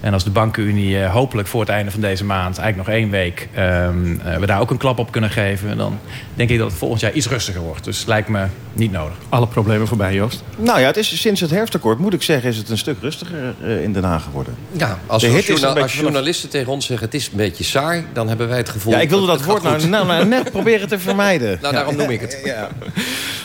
En als de bankenunie eh, hopelijk voor het einde van deze maand, eigenlijk nog één week, ehm, eh, we daar ook een klap op kunnen geven, dan denk ik dat het volgend jaar iets rustiger wordt. Dus lijkt me niet nodig. Alle problemen voorbij, Joost. Nou ja, het is sinds het herfstakkoord, moet ik zeggen... is het een stuk rustiger eh, in Den Haag geworden. Ja, als, De als journa- journalisten tegen ons zeggen... het is een beetje saai, dan hebben wij het gevoel... Ja, ik wilde dat het woord nou, nou, nou net proberen te vermijden. Nou, daarom noem ik het.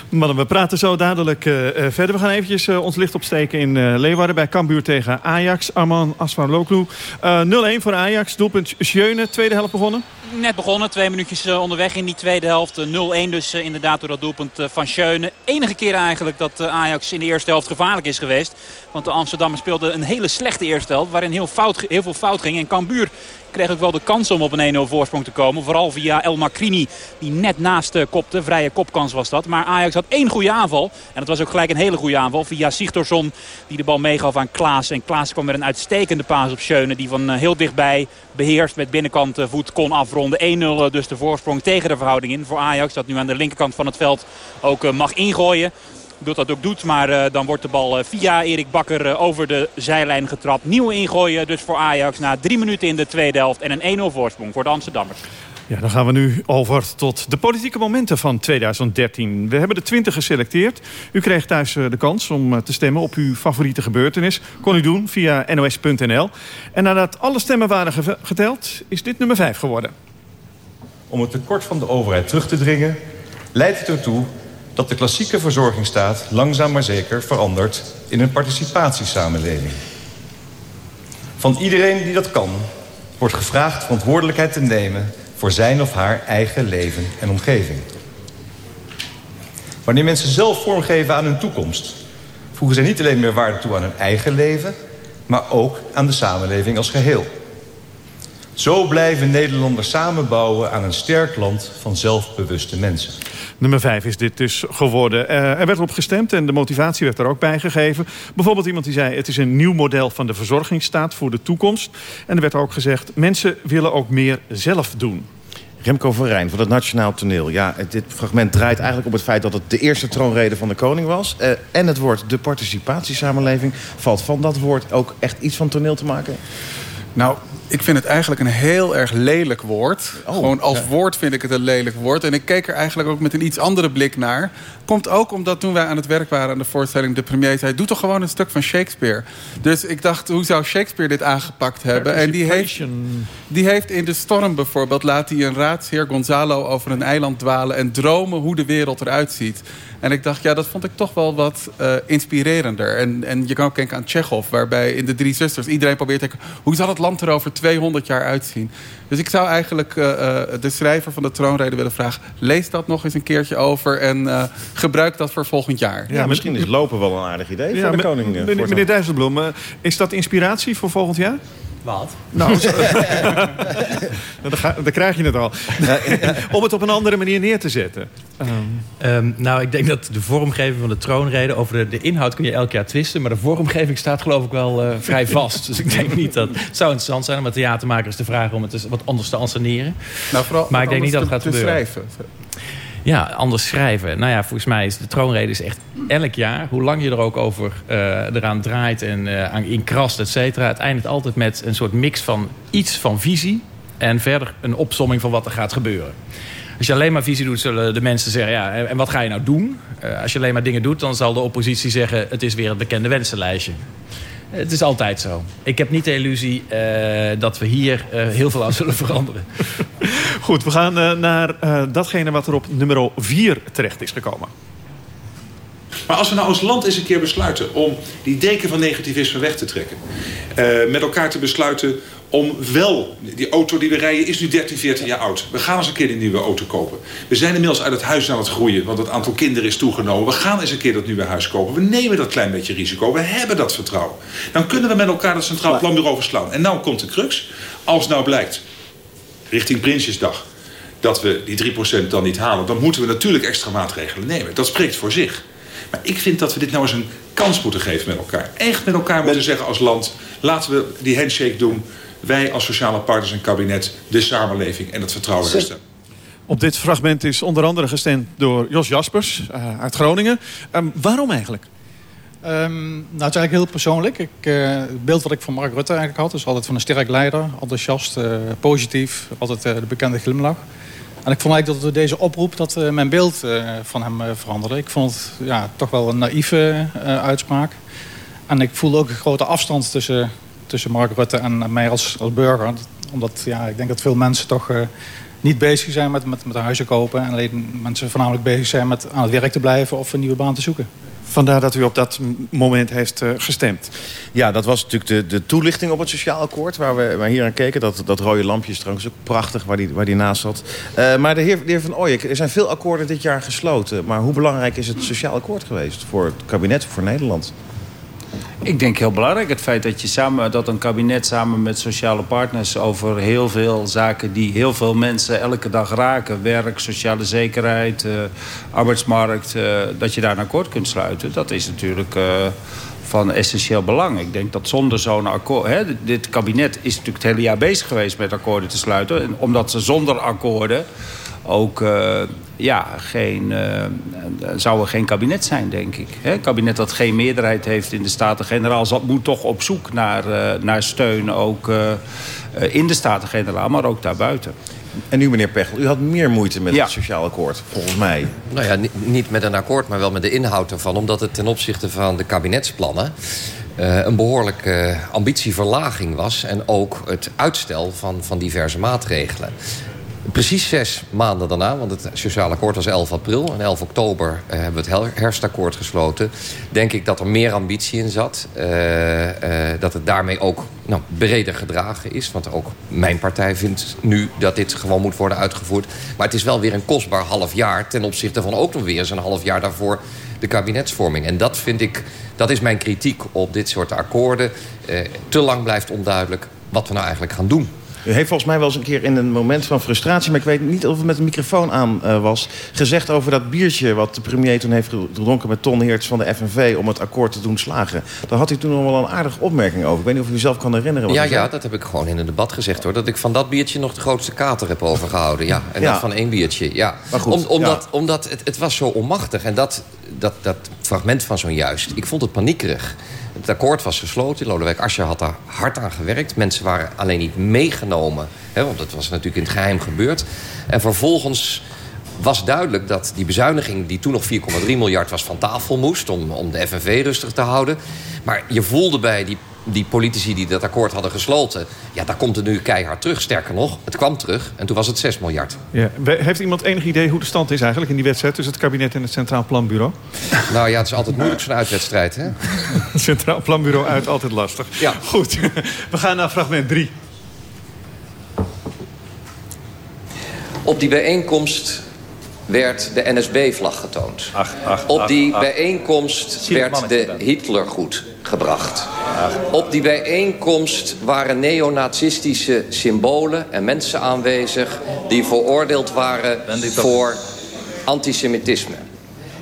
Mannen, we praten zo dadelijk eh, eh, verder. We gaan eventjes eh, ons licht opsteken in Leeuwarden bij Cambuur tegen Ajax. Arman Asfaroglu. Eh 0-1 voor Ajax. Doelpunt Schöne. Tweede helft begonnen. Net begonnen, twee minuutjes eh, onderweg in die tweede helft. Eh, 0-1 dus eh, inderdaad door dat doelpunt eh, van Schöne. Enige keer eigenlijk dat eh, Ajax in de eerste helft gevaarlijk is geweest. Want de Amsterdammers speelden een hele slechte eerste helft. Waarin heel, fout, heel veel fout ging. En Cambuur kreeg ook wel de kans om op een 1-0 voorsprong te komen. Vooral via El Macrini die net naast eh, kopte. Vrije kopkans was dat. Maar Ajax had één goede aanval. En dat was ook gelijk een hele goede aanval. Via Sigtorsson die de bal meegaf aan Klaas. En Klaas kwam met een uitstekende paas op Schöne. Die van eh, heel dichtbij beheerst met binnenkant eh, voet kon afronden. 1-0 eh, dus de voorsprong tegen de verhouding in voor Ajax. Dat nu aan de linkerkant van het veld ook eh, mag ingooien. Dat dat ook doet, maar dan wordt de bal via Erik Bakker over de zijlijn getrapt. Nieuwe ingooien dus voor Ajax na drie minuten in de tweede helft. En een 1-0 voorsprong voor de Amsterdammers. Ja, dan gaan we nu over tot de politieke momenten van 2013. We hebben de 20 geselecteerd. U kreeg thuis eh, de kans om eh, te stemmen op uw favoriete gebeurtenis. Kon u doen via nos.nl. En nadat alle stemmen waren geteld, is dit nummer 5 geworden. Om het tekort van de overheid terug te dringen... leidt het ertoe dat de klassieke verzorgingsstaat langzaam maar zeker verandert in een participatiesamenleving. Van iedereen die dat kan, wordt gevraagd verantwoordelijkheid te nemen voor zijn of haar eigen leven en omgeving. Wanneer mensen zelf vormgeven aan hun toekomst, voegen zij niet alleen meer waarde toe aan hun eigen leven, maar ook aan de samenleving als geheel. Zo blijven Nederlanders samenbouwen aan een sterk land van zelfbewuste mensen. Nummer 5 is dit dus geworden. Eh, er werd op gestemd en de motivatie werd er ook bij gegeven. Bijvoorbeeld iemand die zei... het is een nieuw model van de verzorgingsstaat voor de toekomst. En er werd ook gezegd... mensen willen ook meer zelf doen. Remco van Rijn van het Nationaal Toneel. Ja, dit fragment draait eigenlijk op het feit dat het de eerste troonrede van de koning was. Eh, en het woord de participatiesamenleving. Valt van dat woord ook echt iets van toneel te maken? Nou, Ik vind het eigenlijk een heel erg lelijk woord. Gewoon als woord vind ik het een lelijk woord. En ik keek er eigenlijk ook met een iets andere blik naar. Komt ook omdat toen wij aan het werk waren aan de voorstelling... de premier zei, doe toch gewoon een stuk van Shakespeare. Dus ik dacht, hoe zou Shakespeare dit aangepakt hebben? En die heeft, die heeft in De Storm bijvoorbeeld... laat hij een raadsheer Gonzalo over een eiland dwalen... en dromen hoe de wereld eruit ziet. En ik dacht, ja, dat vond ik toch wel wat uh, inspirerender. En, en je kan ook denken aan Tsjechov, waarbij in De Drie Zusters... iedereen probeert te denken, hoe zal het land er over 200 jaar uitzien? Dus ik zou eigenlijk uh, uh, de schrijver van de troonrede willen vragen... lees dat nog eens een keertje over en gebruik dat voor volgend jaar. Ja, misschien is lopen wel een aardig idee voor de koning. Meneer, meneer Dijsselbloem, is dat inspiratie voor volgend jaar? Wat? Nou, *laughs* *laughs* dan, ga, dan, krijg je het al. *laughs* Om het op een andere manier neer te zetten. Um. Um, nou, ik denk dat de vormgeving van de troonrede... over de, de, inhoud kun je elk jaar twisten... maar de vormgeving staat geloof ik wel uh, vrij vast. dus ik denk niet dat... Het zou interessant zijn om met theatermakers te vragen... om het wat anders te anseneren. Nou, vooral maar ik denk niet dat het gaat te gebeuren. Schrijven. Ja, anders schrijven. Nou ja, volgens mij is de troonrede is echt elk jaar... hoe lang je er ook over uh, eraan draait en uh, aan, in krast, et cetera... het eindigt altijd met een soort mix van iets van visie... en verder een opsomming van wat er gaat gebeuren. Als je alleen maar visie doet, zullen de mensen zeggen... ja, en wat ga je nou doen? Uh, als je alleen maar dingen doet, dan zal de oppositie zeggen... het is weer het bekende wensenlijstje. Het is altijd zo. Ik heb niet de illusie uh, dat we hier uh, heel veel aan *laughs* zullen veranderen. Goed, we gaan uh, naar datgene wat er op nummer 4 terecht is gekomen. Maar als we nou als land eens een keer besluiten om die deken van negativisme weg te trekken. met elkaar te besluiten om wel, die auto die we rijden is nu 13, 14 jaar oud. We gaan eens een keer die nieuwe auto kopen. We zijn inmiddels uit het huis aan het groeien, want het aantal kinderen is toegenomen. We gaan eens een keer dat nieuwe huis kopen. We nemen dat klein beetje risico. We hebben dat vertrouwen. Dan kunnen we met elkaar dat Centraal Planbureau verslaan. En nou komt de crux. Als nou blijkt, richting Prinsjesdag, dat we die 3% dan niet halen... dan moeten we natuurlijk extra maatregelen nemen. Dat spreekt voor zich. Maar ik vind dat we dit nou eens een kans moeten geven met elkaar. Echt met elkaar moeten zeggen als land... laten we die handshake doen wij als sociale partners en kabinet de samenleving en het vertrouwen herstellen. Op dit fragment is onder andere gestemd door Jos Jaspers uh, uit Groningen. Um, waarom eigenlijk? Um, nou, het is eigenlijk heel persoonlijk. Ik, uh, het beeld wat ik van Mark Rutte eigenlijk had... is altijd van een sterk leider. Enthousiast, uh, positief. Altijd de bekende glimlach. En ik vond eigenlijk dat door deze oproep... dat mijn beeld van hem veranderde. Ik vond het ja, toch wel een naïeve uitspraak. En ik voelde ook een grote afstand tussen tussen Mark Rutte en mij als, als burger. Omdat ja, ik denk dat veel mensen toch uh, niet bezig zijn met, met, met huizen kopen. En alleen mensen voornamelijk bezig zijn met aan het werk te blijven of een nieuwe baan te zoeken. Vandaar dat u op dat moment heeft uh, gestemd. Ja, dat was natuurlijk de, de toelichting op het sociaal akkoord... waar we waar hier aan keken. Dat, dat rode lampje is trouwens ook prachtig waar die, waar die naast zat. Uh, maar de heer, de heer Van Ooyek, er zijn veel akkoorden dit jaar gesloten. Maar hoe belangrijk is het sociaal akkoord geweest... voor het kabinet, voor Nederland? Ik denk heel belangrijk. Het feit dat, je samen, dat een kabinet samen met sociale partners... over heel veel zaken die heel veel mensen elke dag raken... werk, sociale zekerheid, uh, arbeidsmarkt... Uh, dat je daar een akkoord kunt sluiten. Dat is natuurlijk... Uh, van essentieel belang. Ik denk dat zonder zo'n akkoord... Hè, dit kabinet is natuurlijk het hele jaar bezig geweest met akkoorden te sluiten. En omdat ze zonder akkoorden ook uh, ja, geen, uh, zou er geen kabinet zijn, denk ik. Een kabinet dat geen meerderheid heeft in de Staten-Generaal... moet toch op zoek naar, uh, naar steun, ook in de Staten-Generaal, maar ook daarbuiten. En nu, meneer Pechel, u had meer moeite met ja. het sociaal akkoord, volgens mij. Nou ja, niet met een akkoord, maar wel met de inhoud ervan. Omdat het ten opzichte van de kabinetsplannen... Uh, een behoorlijke ambitieverlaging was. En ook het uitstel van, van diverse maatregelen. Precies zes maanden daarna, want het sociaal akkoord was 11 april... en 11 oktober uh, hebben we het herfstakkoord gesloten... denk ik dat er meer ambitie in zat. Uh, uh, dat het daarmee ook nou, breder gedragen is. Want ook mijn partij vindt nu dat dit gewoon moet worden uitgevoerd. Maar het is wel weer een kostbaar half jaar... ten opzichte van ook nog weer eens een half jaar daarvoor de kabinetsvorming. En dat vind ik, dat is mijn kritiek op dit soort akkoorden. te lang blijft onduidelijk wat we nou eigenlijk gaan doen. U heeft volgens mij wel eens een keer in een moment van frustratie... maar ik weet niet of het met een microfoon aan uh, was... gezegd over dat biertje wat de premier toen heeft gedronken... met Ton Heerts van de FNV om het akkoord te doen slagen. Daar had hij toen nog wel een aardige opmerking over. Ik weet niet of u zelf kan herinneren. Wat ja, ja, dat heb ik gewoon in een debat gezegd hoor. Dat ik van dat biertje nog de grootste kater heb overgehouden. Ja, en ja. dat van één biertje. Ja. Maar goed, om, omdat ja. omdat het, het was zo onmachtig. En dat, dat, dat fragment van zo'n juist, ik vond het paniekerig het akkoord was gesloten. Lodewijk Asscher had daar hard aan gewerkt. Mensen waren alleen niet meegenomen. Hè, want dat was natuurlijk in het geheim gebeurd. En vervolgens was duidelijk dat die bezuiniging... die toen nog 4,3 miljard was van tafel moest... Om, om de FNV rustig te houden. Maar je voelde bij die die politici die dat akkoord hadden gesloten... ja, daar komt het nu keihard terug. Sterker nog, het kwam terug en toen was het 6 miljard. Ja. Heeft iemand enig idee hoe de stand is eigenlijk in die wedstrijd... tussen het kabinet en het Centraal Planbureau? *laughs* Nou ja, het is altijd moeilijk zo'n uitwedstrijd, hè? *laughs* Het Centraal Planbureau uit, altijd lastig. Ja. Goed, *laughs* we gaan naar fragment 3. Op die bijeenkomst werd de NSB-vlag getoond. Ach, ach, Op die ach, bijeenkomst werd de dan. Hitlergroet gebracht. Op die bijeenkomst waren neonazistische symbolen en mensen aanwezig... die veroordeeld waren voor antisemitisme.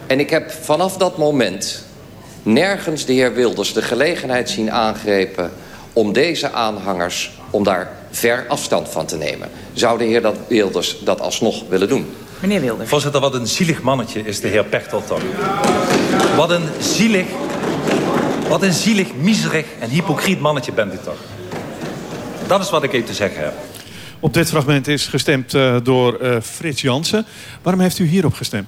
En ik heb vanaf dat moment nergens de heer Wilders de gelegenheid zien aangrepen... om deze aanhangers, om daar ver afstand van te nemen. Zou de heer Wilders dat alsnog willen doen? Meneer Wilders. Voorzitter, wat een zielig mannetje is de heer Pechtold toch. Wat een zielig, wat een zielig, miserig en hypocriet mannetje bent u toch. Dat is wat ik even te zeggen heb. Op dit fragment is gestemd eh, door eh, Frits Jansen. Waarom heeft u hierop gestemd?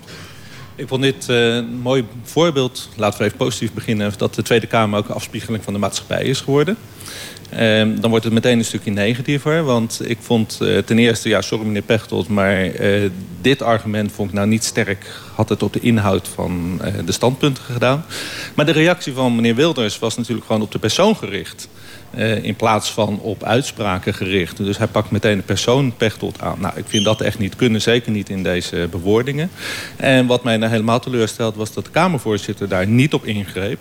Ik vond dit eh, een mooi voorbeeld, laten we even positief beginnen... dat de Tweede Kamer ook een afspiegeling van de maatschappij is geworden. Ehm, dan wordt het meteen een stukje negatiever. Want ik vond eh, ten eerste, ja, sorry meneer Pechtold... maar eh, dit argument vond ik nou niet sterk... had het op de inhoud van eh, de standpunten gedaan. Maar de reactie van meneer Wilders was natuurlijk gewoon op de persoon gericht... In plaats van op uitspraken gericht. Dus hij pakt meteen de persoon Pechtold aan. Nou, ik vind dat echt niet kunnen, zeker niet in deze bewoordingen. En wat mij nou helemaal teleurstelt was dat de Kamervoorzitter daar niet op ingreep.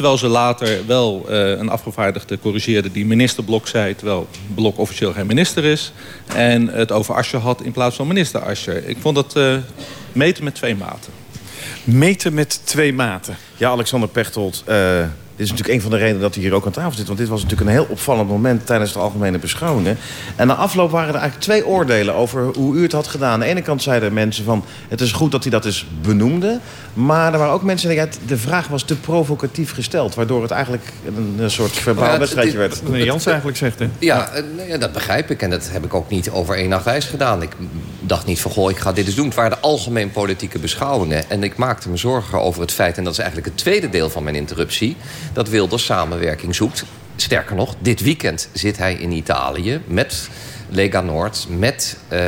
Terwijl ze later wel eh, een afgevaardigde corrigeerde die minister Blok zei... terwijl Blok officieel geen minister is. En het over Ascher had in plaats van minister Ascher. Ik vond dat eh, meten met twee maten. Meten met twee maten. Ja, Alexander Pechtold. eh, dit is natuurlijk een van de redenen dat hij hier ook aan tafel zit. Want dit was natuurlijk een heel opvallend moment tijdens de algemene beschouwingen. En na afloop waren er eigenlijk twee oordelen over hoe u het had gedaan. Aan de ene kant zeiden mensen van... het is goed dat hij dat eens benoemde. Maar er waren ook mensen die zeiden... ja, de vraag was te provocatief gesteld. Waardoor het eigenlijk een, een soort verbaal wedstrijdje werd. Meneer Jans eigenlijk zegt, hè? Ja, eh, ja, dat begrijp ik. En dat heb ik ook niet over één nacht ijs gedaan. Ik dacht niet van, goh, ik ga dit eens doen. Het waren de algemeen politieke beschouwingen. En ik maakte me zorgen over het feit... en dat is eigenlijk het tweede deel van mijn interruptie... dat Wilders samenwerking zoekt. Sterker nog, dit weekend zit hij in Italië... met Lega Noord, met eh,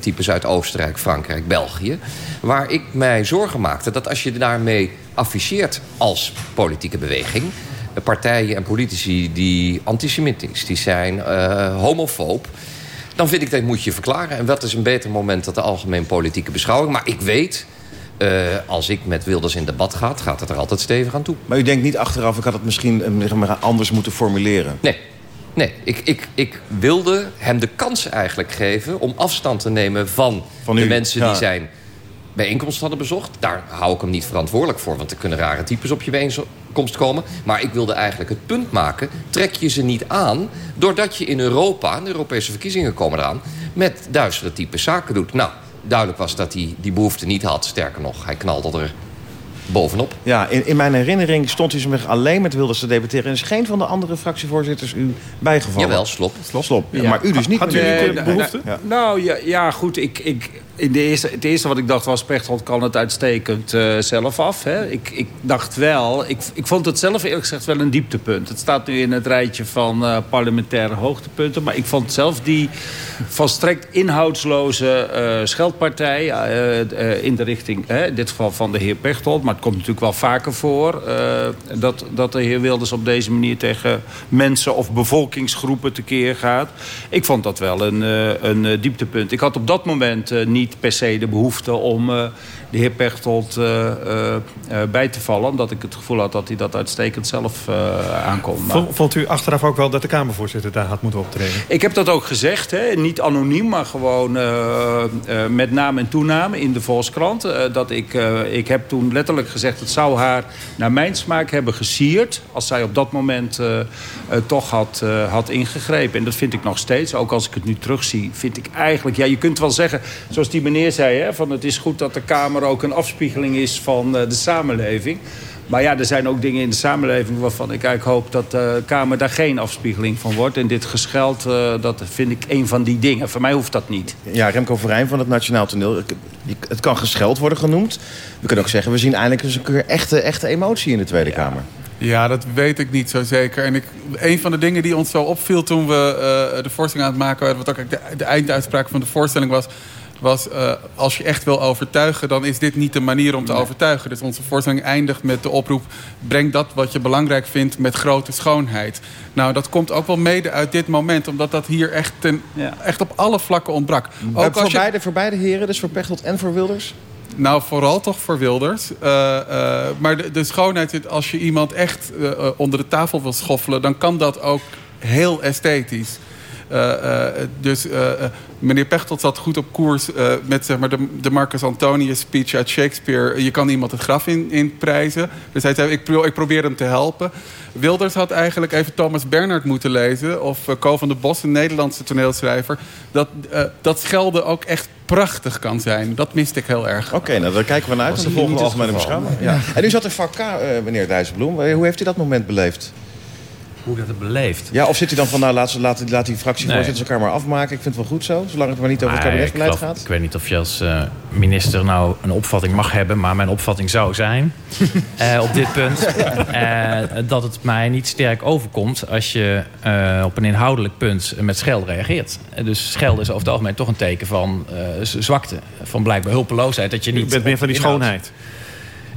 types uit Oostenrijk, Frankrijk, België... waar ik mij zorgen maakte dat als je daarmee afficheert als politieke beweging partijen en politici die antisemitistisch zijn, eh, homofoob... dan vind ik dat moet je verklaren. En wat is een beter moment dan de algemeen politieke beschouwing. Maar ik weet, eh, als ik met Wilders in debat ga... gaat het er altijd stevig aan toe. Maar u denkt niet achteraf... ik had het misschien eh, anders moeten formuleren. Nee. Nee, ik, ik, ik wilde hem de kans eigenlijk geven om afstand te nemen van, Van de u, mensen ja. die zijn bijeenkomst hadden bezocht. Daar hou ik hem niet verantwoordelijk voor, want er kunnen rare types op je bijeenkomst komen. Maar ik wilde eigenlijk het punt maken, trek je ze niet aan... doordat je in Europa, en de Europese verkiezingen komen eraan... met duistere types zaken doet. Nou, duidelijk was dat hij die behoefte niet had. Sterker nog, hij knalde er bovenop. Ja, in, in mijn herinnering stond hij zich alleen met Wilders te debatteren... en is geen van de andere fractievoorzitters u bijgevallen. Jawel, slop. Slop. Ja, Maar u dus niet. Had u niet behoefte? Nou ja, ja goed. Ik, ik, in de eerste, het eerste wat ik dacht was... Pechtold kan het uitstekend eh, zelf af. Hè. Ik, ik dacht wel... Ik, ik vond het zelf eerlijk gezegd wel een dieptepunt. Het staat nu in het rijtje van eh, parlementaire hoogtepunten. Maar ik vond zelf die volstrekt inhoudsloze eh, scheldpartij... in de richting, in dit geval van de heer Pechtold... maar het komt natuurlijk wel vaker voor... dat, dat de heer Wilders op deze manier tegen mensen of bevolkingsgroepen tekeer gaat. Ik vond dat wel een, een dieptepunt. Ik had op dat moment eh, per se de behoefte om eh, de heer Pechtold eh, eh, eh, bij te vallen... omdat ik het gevoel had dat hij dat uitstekend zelf aankon. Maar- Vo- Vond u achteraf ook wel dat de Kamervoorzitter daar had moeten optreden? ik heb dat ook gezegd, hè? niet anoniem, maar gewoon met naam en toename in de Volkskrant. dat ik, ik heb toen letterlijk gezegd, het zou haar naar mijn smaak hebben gesierd... als zij op dat moment toch had, had ingegrepen. En dat vind ik nog steeds. Ook als ik het nu terugzie, vind ik eigenlijk... Ja, je kunt wel zeggen, zoals die meneer zei... Hè, van het is goed dat de Kamer ook een afspiegeling is van eh, de samenleving... Maar ja, er zijn ook dingen in de samenleving waarvan ik eigenlijk hoop dat de Kamer daar geen afspiegeling van wordt. En dit gescheld, uh, dat vind ik een van die dingen. Voor mij hoeft dat niet. Ja, Remco Verijn van het Nationaal Toneel. Het kan gescheld worden genoemd. We kunnen ook zeggen, we zien eindelijk eens een keer echte, echte emotie in de Tweede Kamer. Ja, dat weet ik niet zo zeker. En ik, een van de dingen die ons zo opviel toen we uh, de voorstelling aan het maken waren... wat ook de, de einduitspraak van de voorstelling was was... Uh, als je echt wil overtuigen, dan is dit niet de manier om te nee. overtuigen. Dus onze voorstelling eindigt met de oproep... breng dat wat je belangrijk vindt met grote schoonheid. Nou, dat komt ook wel mede uit dit moment. Omdat dat hier echt, ten, ja. echt op alle vlakken ontbrak. Ook voor, je... beide, voor beide heren, dus voor Pechtold en voor Wilders? Nou, vooral toch voor Wilders. Uh, uh, maar de, de, schoonheid, als je iemand echt uh, onder de tafel wil schoffelen... dan kan dat ook heel esthetisch. Uh, uh, dus uh, meneer Pechtold zat goed op koers met zeg maar, de, de Marcus Antonius speech uit Shakespeare. Je kan iemand het graf in, in prijzen. Dus hij zei, ik, pro ik probeer hem te helpen. Wilders had eigenlijk even Thomas Bernhard moeten lezen. Of Co van de Bos, een Nederlandse toneelschrijver. Dat, dat schelden ook echt prachtig kan zijn. Dat miste ik heel erg. Oké, okay, nou daar kijken we naar uit. En de volgende algemene beschouwing. Ja. En u zat in vak K, meneer Dijsselbloem. Hoe heeft u dat moment beleefd? Hoe dat het beleeft. Ja, of zit hij dan van, nou, laat, laat, laat die fractievoorzitters nee. elkaar maar afmaken. Ik vind het wel goed zo, zolang het maar niet over het kabinetsbeleid gaat. Ik weet niet of je als uh, minister nou een opvatting mag hebben... maar mijn opvatting zou zijn, uh, *laughs* op dit punt... Uh, dat het mij niet sterk overkomt als je op een inhoudelijk punt met schelden reageert. dus schelden is over het algemeen toch een teken van zwakte. Van blijkbaar hulpeloosheid. Dat je niet je bent meer van die inhoud. schoonheid.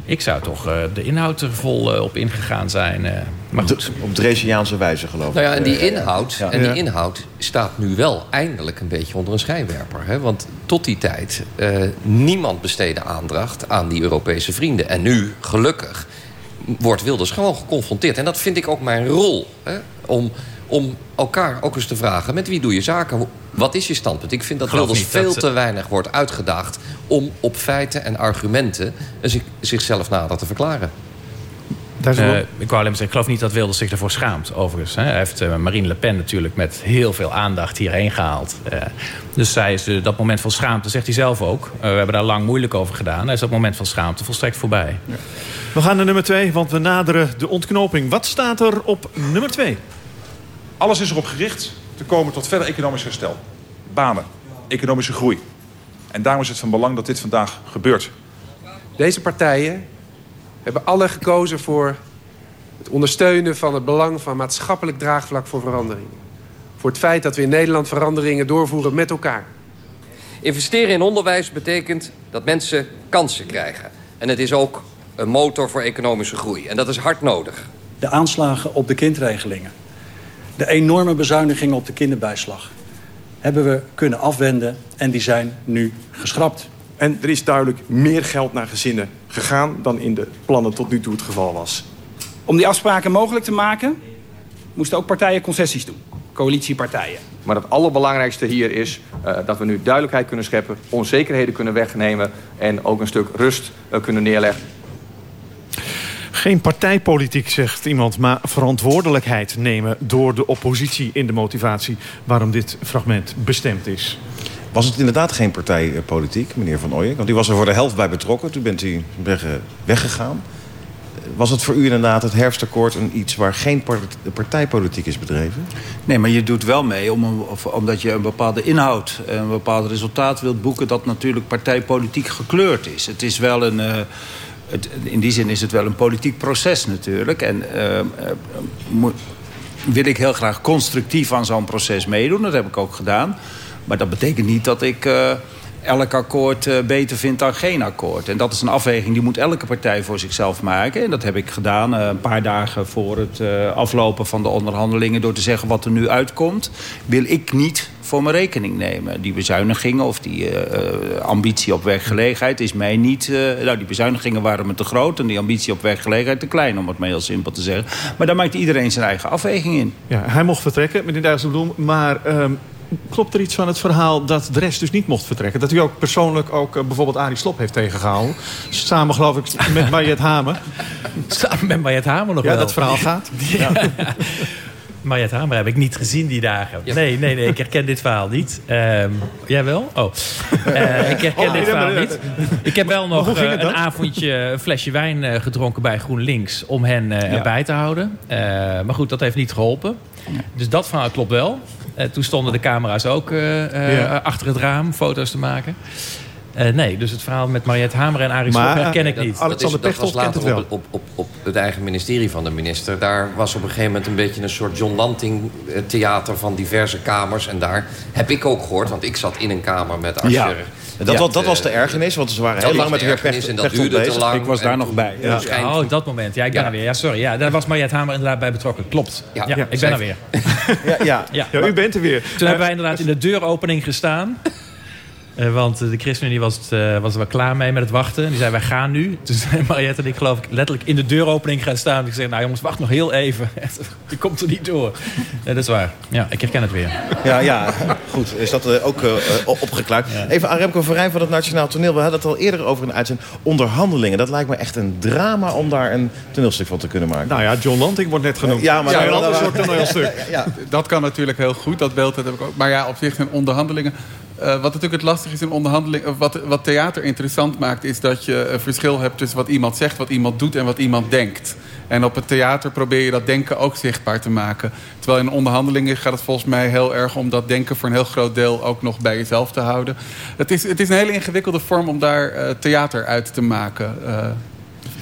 Ik zou toch uh, de inhoud er vol uh, op ingegaan zijn. Uh, maar goed. Op Dreseniaanse wijze geloof ik. Nou ja, en die inhoud, ja. en die inhoud staat nu wel eindelijk een beetje onder een schijnwerper. Hè? Want tot die tijd, niemand besteedde aandacht aan die Europese vrienden. En nu, gelukkig, wordt Wilders gewoon geconfronteerd. En dat vind ik ook mijn rol. Hè? Om om elkaar ook eens te vragen... met wie doe je zaken? Wat is je standpunt? Ik vind dat Wilders veel dat... te weinig wordt uitgedaagd... om op feiten en argumenten zichzelf nader te verklaren. Uh, ik wou alleen maar zeggen, ik geloof niet dat Wilders zich ervoor schaamt, overigens. Hè. Hij heeft uh, Marine Le Pen natuurlijk met heel veel aandacht hierheen gehaald. Uh, dus zij is dat moment van schaamte, zegt hij zelf ook. we hebben daar lang moeilijk over gedaan. Hij is dat moment van schaamte volstrekt voorbij. Ja. We gaan naar nummer twee, want we naderen de ontknoping. Wat staat er op nummer twee? Alles is erop gericht te komen tot verder economisch herstel. Banen, economische groei. En daarom is het van belang dat dit vandaag gebeurt. Deze partijen hebben alle gekozen voor het ondersteunen van het belang van maatschappelijk draagvlak voor verandering. Voor het feit dat we in Nederland veranderingen doorvoeren met elkaar. Investeren in onderwijs betekent dat mensen kansen krijgen. En het is ook een motor voor economische groei. En dat is hard nodig. De aanslagen op de kindregelingen de enorme bezuinigingen op de kinderbijslag hebben we kunnen afwenden en die zijn nu geschrapt. En er is duidelijk meer geld naar gezinnen gegaan dan in de plannen tot nu toe het geval was. Om die afspraken mogelijk te maken moesten ook partijen concessies doen. Coalitiepartijen. Maar het allerbelangrijkste hier is uh, dat we nu duidelijkheid kunnen scheppen... onzekerheden kunnen wegnemen en ook een stuk rust uh, kunnen neerleggen. Geen partijpolitiek, zegt iemand, maar verantwoordelijkheid nemen door de oppositie in de motivatie waarom dit fragment bestemd is. Was het inderdaad geen partijpolitiek, meneer Van Ooyen? Want u was er voor de helft bij betrokken, toen bent u weggegaan. Was het voor u inderdaad het herfstakkoord een iets waar geen partijpolitiek is bedreven? Nee, maar je doet wel mee om een, omdat je een bepaalde inhoud... een bepaald resultaat wilt boeken... dat natuurlijk partijpolitiek gekleurd is. Het is wel een... Uh, in die zin is het wel een politiek proces natuurlijk. En uh, uh, wil ik heel graag constructief aan zo'n proces meedoen. Dat heb ik ook gedaan. Maar dat betekent niet dat ik uh, elk akkoord beter vind dan geen akkoord. En dat is een afweging die moet elke partij voor zichzelf maken. En dat heb ik gedaan een paar dagen voor het aflopen van de onderhandelingen... door te zeggen wat er nu uitkomt. Wil ik niet voor mijn rekening nemen. Die bezuinigingen of die uh, ambitie op werkgelegenheid is mij niet... Uh, nou, die bezuinigingen waren me te groot en die ambitie op werkgelegenheid te klein... om het maar heel simpel te zeggen. Maar daar maakt iedereen zijn eigen afweging in. Ja, hij mocht vertrekken, meneer Dijsselbloem, maar... Um, klopt er iets van het verhaal dat de rest dus niet mocht vertrekken? Dat u ook persoonlijk ook bijvoorbeeld Arie Slop heeft tegengehouden. Samen geloof ik met *laughs* Mariette Hamer. Samen met Mariette Hamer nog ja, wel. dat verhaal gaat. *laughs* Ja. Mariette Hamer heb ik niet gezien die dagen. Nee, nee, nee, ik herken dit verhaal niet. Ehm, jij wel? Oh. *laughs* Eh, ik herken Oh, dit verhaal niet. Ik heb wel nog eh, een dan? avondje een flesje wijn eh, gedronken bij GroenLinks... om hen Ja. erbij te houden. Maar goed, dat heeft niet geholpen. Dus dat verhaal klopt wel. Toen stonden de camera's ook Ja. achter het raam foto's te maken. Eh, nee, dus het verhaal met Mariette Hamer en Arie Slob herken ik dat- niet. Dat, is, dat was later op, op, op, op het eigen ministerie van de minister. Daar was op een gegeven moment een beetje een soort John Lanting eh, theater van diverse kamers. En daar heb ik ook gehoord, want ik zat in een kamer met Asscher. Ja. Dat, was, dat was de ergernis, want ze waren heel lang met de heer en dat duurde te lang. Ik was daar nog bij. Ja. Oh, dat moment. Ja, ik ben Ja. er weer. Ja, sorry. Ja, daar was Mariette Hamer inderdaad bij betrokken. Klopt. Ja, Ja. ik ben er weer. *laughs* Ja, ja. Ja, u bent er weer. Toen hebben wij inderdaad in de deuropening gestaan. Eh, want eh, de ChristenUnie was, het, eh, was er wel klaar mee met het wachten. En die zei, wij gaan nu. *laughs* Toen zijn Mariette en ik geloof ik letterlijk in de deuropening gaan staan. Ik zei, nou jongens, wacht nog heel even. *laughs* Je komt er niet door. *laughs* Dat is waar. Ja, ik herken het weer. Ja, ja, goed. Is dat ook opgeklaard. Even aan Remco Verijn van het Nationaal Toneel. We hadden het al eerder over een uitzending. Onderhandelingen. Dat lijkt me echt een drama om daar een toneelstuk van te kunnen maken. Nou ja, John Lanting wordt net genoemd. Ja, maar Een ander soort toneelstuk. Ja. Dat kan natuurlijk heel goed, dat beeld dat heb ik ook. Maar ja, op zich zijn onderhandelingen... eh, wat natuurlijk het lastig is in onderhandelingen... of wat, wat theater interessant maakt... is dat je een verschil hebt tussen wat iemand zegt, wat iemand doet... en wat iemand denkt. En op het theater probeer je dat denken ook zichtbaar te maken. Terwijl in onderhandelingen gaat het volgens mij heel erg om dat denken... voor een heel groot deel ook nog bij jezelf te houden. Het is, het is een hele ingewikkelde vorm om daar eh, theater uit te maken... eh,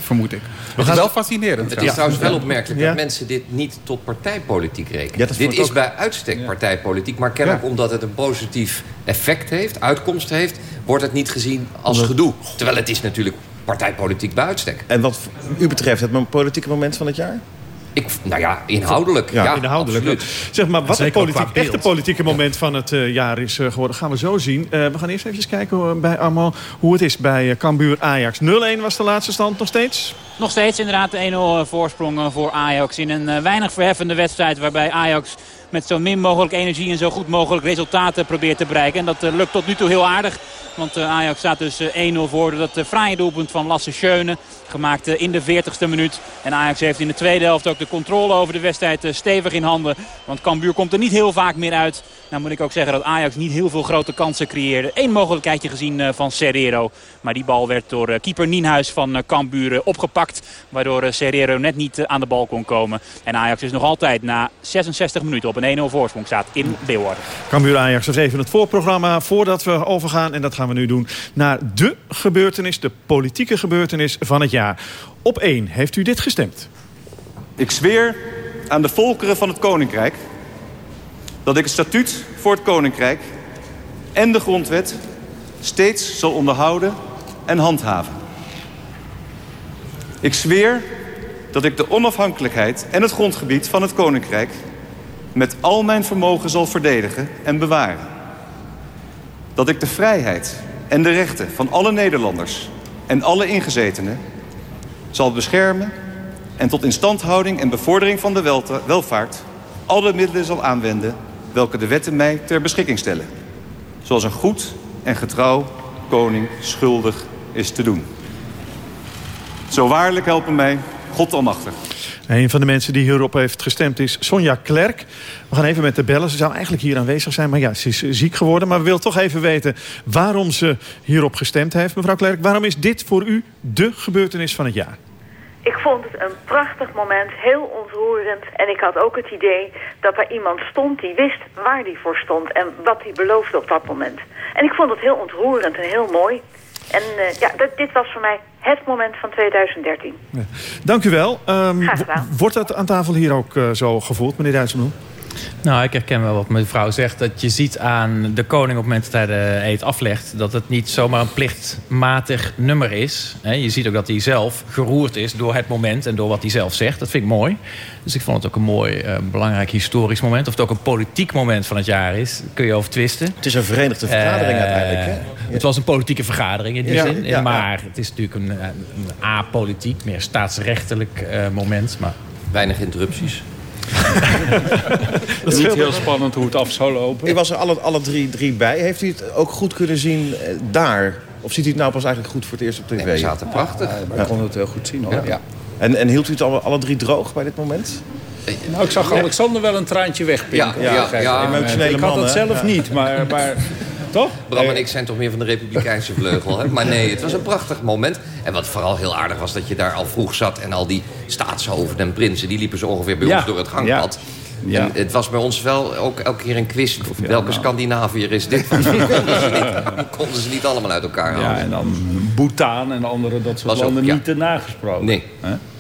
vermoed ik. Het is wel fascinerend. Het is trouwens wel opmerkelijk dat mensen dit niet tot partijpolitiek rekenen. Dit is ook. bij uitstek partijpolitiek. Maar kennelijk omdat het een positief effect heeft, uitkomst heeft... wordt het niet gezien als gedoe. Terwijl het is natuurlijk partijpolitiek bij uitstek. En wat u betreft het politieke moment van het jaar? Ik, nou ja, inhoudelijk. Ja, inhoudelijk. absoluut. Zeg maar, wat het politiek, echte politieke moment van het eh, jaar is eh, geworden, gaan we zo zien. Eh, we gaan eerst even kijken bij Armand hoe het is bij Cambuur Ajax. 0-1 was de laatste stand nog steeds. Nog steeds inderdaad de 1-0 voorsprong voor Ajax. In een eh, weinig verheffende wedstrijd waarbij Ajax met zo min mogelijk energie en zo goed mogelijk resultaten probeert te bereiken. En dat eh, lukt tot nu toe heel aardig. Want eh, Ajax staat dus eh, 1-0 voor. Dat fraaie doelpunt van Lasse Schöne. Gemaakt in de 40ste minuut. En Ajax heeft in de tweede helft ook de controle over de wedstrijd stevig in handen. Want Cambuur komt er niet heel vaak meer uit. Nou moet ik ook zeggen dat Ajax niet heel veel grote kansen creëerde. Eén mogelijkheidje gezien van Serrero. Maar die bal werd door keeper Nienhuis van Cambuur opgepakt. Waardoor Serrero net niet aan de bal kon komen. En Ajax is nog altijd na 66 minuten op een 1-0 voorsprong staat in Leeuwarden. Cambuur Ajax, dat is even het voorprogramma voordat we overgaan. En dat gaan we nu doen naar de gebeurtenis, de politieke gebeurtenis van het jaar. Op 1 heeft u dit gestemd. Ik zweer aan de volkeren van het Koninkrijk dat ik het statuut voor het Koninkrijk en de grondwet steeds zal onderhouden en handhaven. Ik zweer dat ik de onafhankelijkheid en het grondgebied van het Koninkrijk met al mijn vermogen zal verdedigen en bewaren. Dat ik de vrijheid en de rechten van alle Nederlanders en alle ingezetenen zal beschermen en tot instandhouding en bevordering van de welvaart alle middelen zal aanwenden welke de wetten mij ter beschikking stellen. Zoals een goed en getrouw koning schuldig is te doen. Zo waarlijk helpen mij God almachtig. Een van de mensen die hierop heeft gestemd is Sonja Klerk. We gaan even met de bellen. Ze zou eigenlijk hier aanwezig zijn, maar ja, ze is eh, ziek geworden. Maar we willen toch even weten waarom ze hierop gestemd heeft. Mevrouw Klerk, waarom is dit voor u de gebeurtenis van het jaar? Ik vond het een prachtig moment, heel ontroerend. En ik had ook het idee dat er iemand stond die wist waar die voor stond... en wat hij beloofde op dat moment. En ik vond het heel ontroerend en heel mooi. En eh, ja, dit was voor mij het moment van 2013. Dank u wel. Ehm, Graag gedaan. wordt dat aan tafel hier ook eh, zo gevoeld, meneer Dijsselbloem? Nou, ik herken wel wat mevrouw zegt. Dat je ziet aan de koning op het moment dat hij de eet aflegt... dat het niet zomaar een plichtmatig nummer is. Hè, Je ziet ook dat hij zelf geroerd is door het moment... en door wat hij zelf zegt. Dat vind ik mooi. Dus ik vond het ook een mooi, eh, belangrijk historisch moment. Of het ook een politiek moment van het jaar is, kun je over twisten. Het is een verenigde vergadering Eh, uiteindelijk, hè? Het was een politieke vergadering in die Ja, zin. ja, maar het is natuurlijk een, een apolitiek, meer staatsrechtelijk eh, moment. Maar... Weinig interrupties. *laughs* Niet heel spannend hoe het af zou lopen. U was er alle, alle drie, drie bij. Heeft u het ook goed kunnen zien eh, daar? Of ziet u het nou pas eigenlijk goed voor het eerst op tv? we zaten prachtig. Ja, wij konden het heel goed zien hoor. Ja. En, en hield u het alle, alle drie droog bij dit moment? Nou, ik zag Alexander wel een traantje wegpinken. Ja, ja, ja. Emotionele ik had man, het hè? zelf niet, maar... maar toch? Bram en ik zijn toch meer van de republikeinse vleugel. Hè? Maar nee, het was een prachtig moment. En wat vooral heel aardig was, dat je daar al vroeg zat... en al die staatshoofden en prinsen, die liepen zo ongeveer bij Ja. ons door het gangpad. Ja. En het was bij ons wel ook elke keer een quiz. Welke Scandinaviër is dit? *laughs* Konden, ze niet, konden ze niet allemaal uit elkaar halen. Ja, en dan Bhutan en andere dat soort Was ook, landen ja. niet te nagesproken. Nee.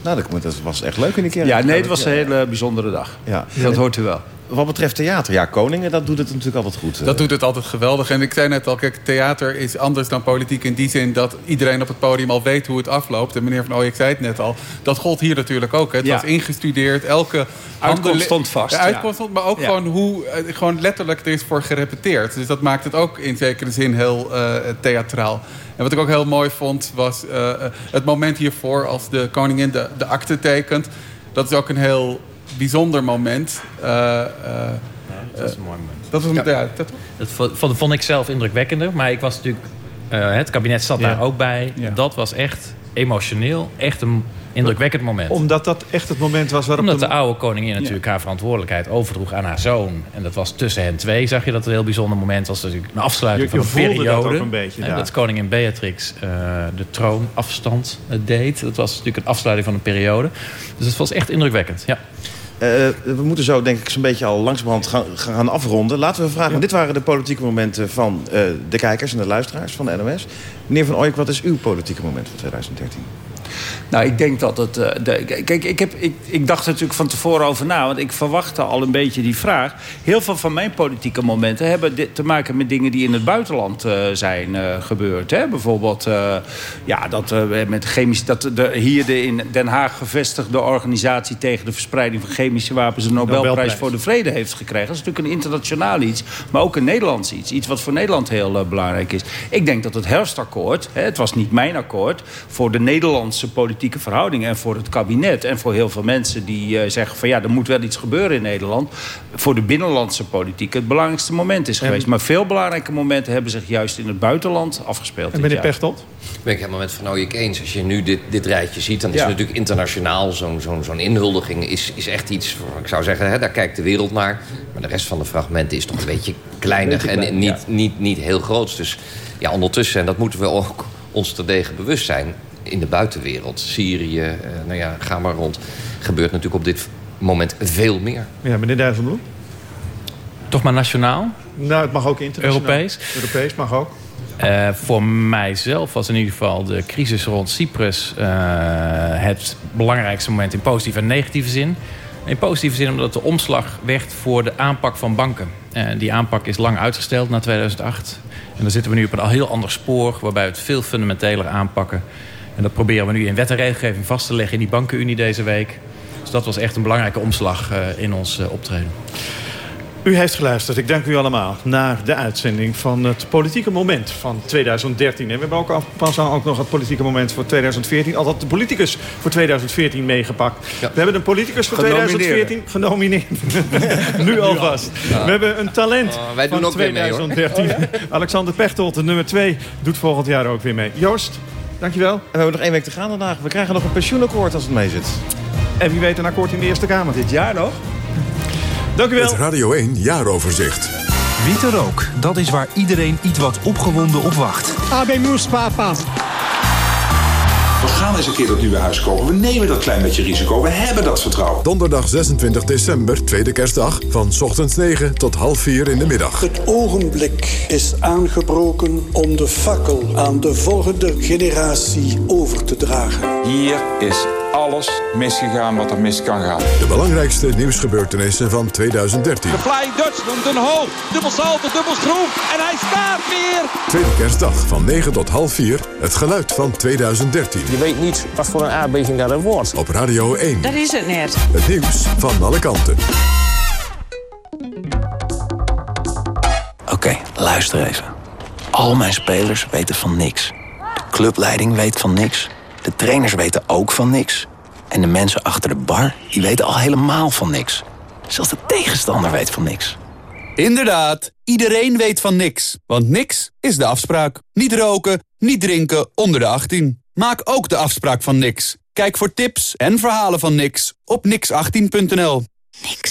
Nou, dat, dat was echt leuk in die keer. Ja, nee, het was een hele bijzondere dag. Ja. Dat hoort u wel. Wat betreft theater, ja, Koningen, dat doet het natuurlijk altijd goed. Dat doet het altijd geweldig. En ik zei net al, kijk, theater is anders dan politiek in die zin dat iedereen op het podium al weet hoe het afloopt. En meneer Van Ooyek zei het net al. Dat gold hier natuurlijk ook. Hè. Het Ja. was ingestudeerd. Elke Uitkomst stond vast, De ja. uitkomst stond, maar ook Ja. gewoon hoe eh, gewoon letterlijk er is voor gerepeteerd. Dus dat maakt het ook in zekere zin heel eh, theatraal. En wat ik ook heel mooi vond was eh, eh, het moment hiervoor als de koningin de, de akte tekent. Dat is ook een heel bijzonder moment. Eh, eh, dat is een mooi moment. dat was ja. dat, Dat vond, vond ik zelf indrukwekkender. Maar ik was natuurlijk... eh, het kabinet zat Ja. daar ook bij. Dat was echt emotioneel. Echt een indrukwekkend moment. Omdat dat echt het moment was waarop... Omdat de- de oude koningin natuurlijk haar verantwoordelijkheid overdroeg aan haar zoon. En dat was tussen hen twee, zag je dat een heel bijzonder moment was. natuurlijk een afsluiting Je- je van een voelde dat periode. ook een beetje En dat koningin Beatrix eh, de troonafstand deed. Dat was natuurlijk een afsluiting van een periode. Dus het was echt indrukwekkend, ja. Eh, we moeten zo denk ik zo'n beetje al langzamerhand gaan, gaan afronden. Laten we vragen, want dit waren de politieke momenten van eh, de kijkers en de luisteraars van de NOS. Meneer Van Ooyek, wat is uw politieke moment van 2013? Nou, ik denk dat het... eh, de, kijk, ik, heb, ik, ik dacht natuurlijk van tevoren over na... want ik verwachtte al een beetje die vraag. Heel veel van mijn politieke momenten hebben dit te maken met dingen... die in het buitenland eh, zijn eh, gebeurd. Hè? Bijvoorbeeld ja, dat, met chemisch, dat de, hier de in Den Haag gevestigde organisatie... tegen de verspreiding van chemische wapens... een Nobelprijs, Nobelprijs. voor de vrede heeft gekregen. Dat is natuurlijk een internationaal iets, maar ook een Nederlands iets. Iets wat voor Nederland heel belangrijk is. Ik denk dat het herfstakkoord, hè, het was niet mijn akkoord... voor de Nederlandse politieke verhoudingen en voor het kabinet... en voor heel veel mensen die eh, zeggen van ja, er moet wel iets gebeuren in Nederland... voor de binnenlandse politiek het belangrijkste moment is En- geweest. Maar veel belangrijke momenten hebben zich juist in het buitenland afgespeeld. En meneer. Pechtold? ben ik helemaal met Van Ooyek eens. Als je nu dit, dit rijtje ziet, dan is Ja. het natuurlijk internationaal. Zo'n zo'n zo'n inhuldiging is, is echt iets, ik zou zeggen, hè, daar kijkt de wereld naar. Maar de rest van de fragmenten is toch een beetje kleiner Beetje en niet, ja. niet, niet heel groot. Dus ja, ondertussen, en dat moeten we ook ons terdege bewust zijn... in de buitenwereld, Syrië, eh, nou ja, ga maar rond... gebeurt natuurlijk op dit moment veel meer. Ja, meneer Dijsselbloem? Toch maar nationaal. Nou, het mag ook internationaal. Europees? Europees mag ook. Eh, voor mijzelf was in ieder geval de crisis rond Cyprus eh, het belangrijkste moment in positieve en negatieve zin. In positieve zin omdat het de omslag werd voor de aanpak van banken. Eh, die aanpak is lang uitgesteld naar 2008. En dan zitten we nu op een al heel ander spoor waarbij we het veel fundamenteler aanpakken. En dat proberen we nu in wet en regelgeving vast te leggen in die bankenunie deze week. Dus dat was echt een belangrijke omslag eh, in ons eh, optreden. U heeft geluisterd, ik dank u allemaal, naar de uitzending van het politieke moment van 2013. En we hebben ook al- pas aan ook nog het politieke moment voor 2014. Althans, de politicus voor 2014 meegepakt. We hebben een politicus voor Genomineerde. 2014 genomineerd. *laughs* nu alvast. Ja. We hebben een talent Oh, wij doen van ook weer mee, hoor. 2013. Alexander Pechtold, de nummer 2, doet volgend jaar ook weer mee. Joost, dankjewel. En we hebben nog één week te gaan vandaag. We krijgen nog een pensioenakkoord als het mee zit. En wie weet een akkoord in de Eerste Kamer. Dit jaar nog? Dank u wel. Het Radio 1 jaaroverzicht. Witte rook, dat is waar iedereen iets wat opgewonden op wacht. Habemos papas. We gaan eens een keer dat nieuwe huis kopen. We nemen dat klein beetje risico. We hebben dat vertrouwen. Donderdag 26 december, tweede kerstdag, van 's ochtends 9 tot half 4 in de middag. Het ogenblik is aangebroken om de fakkel aan de volgende generatie over te dragen. Hier is alles misgegaan wat er mis kan gaan. De belangrijkste nieuwsgebeurtenissen van 2013. De Flying Dutchman, ten hoog, dubbel salto, dubbel schroef en hij staat weer. Tweede kerstdag van 9 tot half 4, het geluid van 2013. Je weet niet wat voor een aardbeving dat er wordt. Op Radio 1. Dat is het net. Het nieuws van alle kanten. Oké, luister even. Al mijn spelers weten van niks. De clubleiding weet van niks. De trainers weten ook van niks. En de mensen achter de bar, die weten al helemaal van niks. Zelfs de tegenstander weet van niks. Inderdaad, iedereen weet van niks. Want niks is de afspraak. Niet roken, niet drinken onder de 18. Maak ook de afspraak van niks. Kijk voor tips en verhalen van niks op niks18.nl. Niks.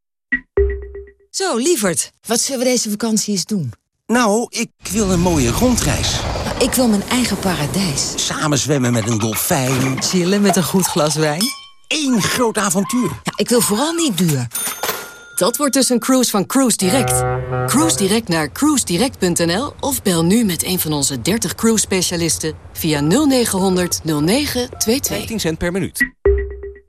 Zo, lieverd, wat zullen we deze vakantie eens doen? Nou, ik wil een mooie rondreis. Nou, ik wil mijn eigen paradijs. Samen zwemmen met een dolfijn. Chillen met een goed glas wijn. Eén groot avontuur. Ja, ik wil vooral niet duur. Dat wordt dus een cruise van Cruise Direct. Cruise Direct naar cruisedirect.nl of bel nu met een van onze 30 cruise specialisten via 0900 0922. 15 cent per minuut.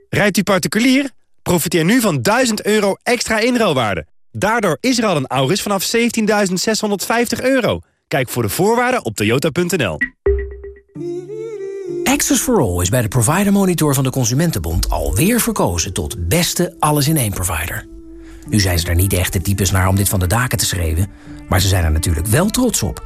Rijdt u particulier? Profiteer nu van 1000 euro extra inruilwaarde. Daardoor is er al een Auris vanaf 17.650 euro. Kijk voor de voorwaarden op toyota.nl. Access for All is bij de Provider Monitor van de Consumentenbond alweer verkozen tot beste alles-in-één provider. Nu zijn ze er niet echt de types naar om dit van de daken te schreeuwen, maar ze zijn er natuurlijk wel trots op.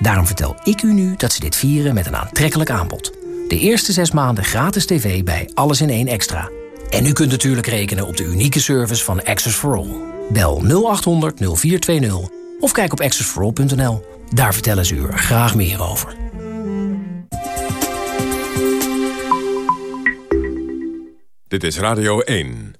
Daarom vertel ik u nu dat ze dit vieren met een aantrekkelijk aanbod. De eerste zes maanden gratis tv bij Alles in één Extra. En u kunt natuurlijk rekenen op de unieke service van Access for All. Bel 0800 0420 of kijk op accessforall.nl. Daar vertellen ze u graag meer over. Dit is Radio 1.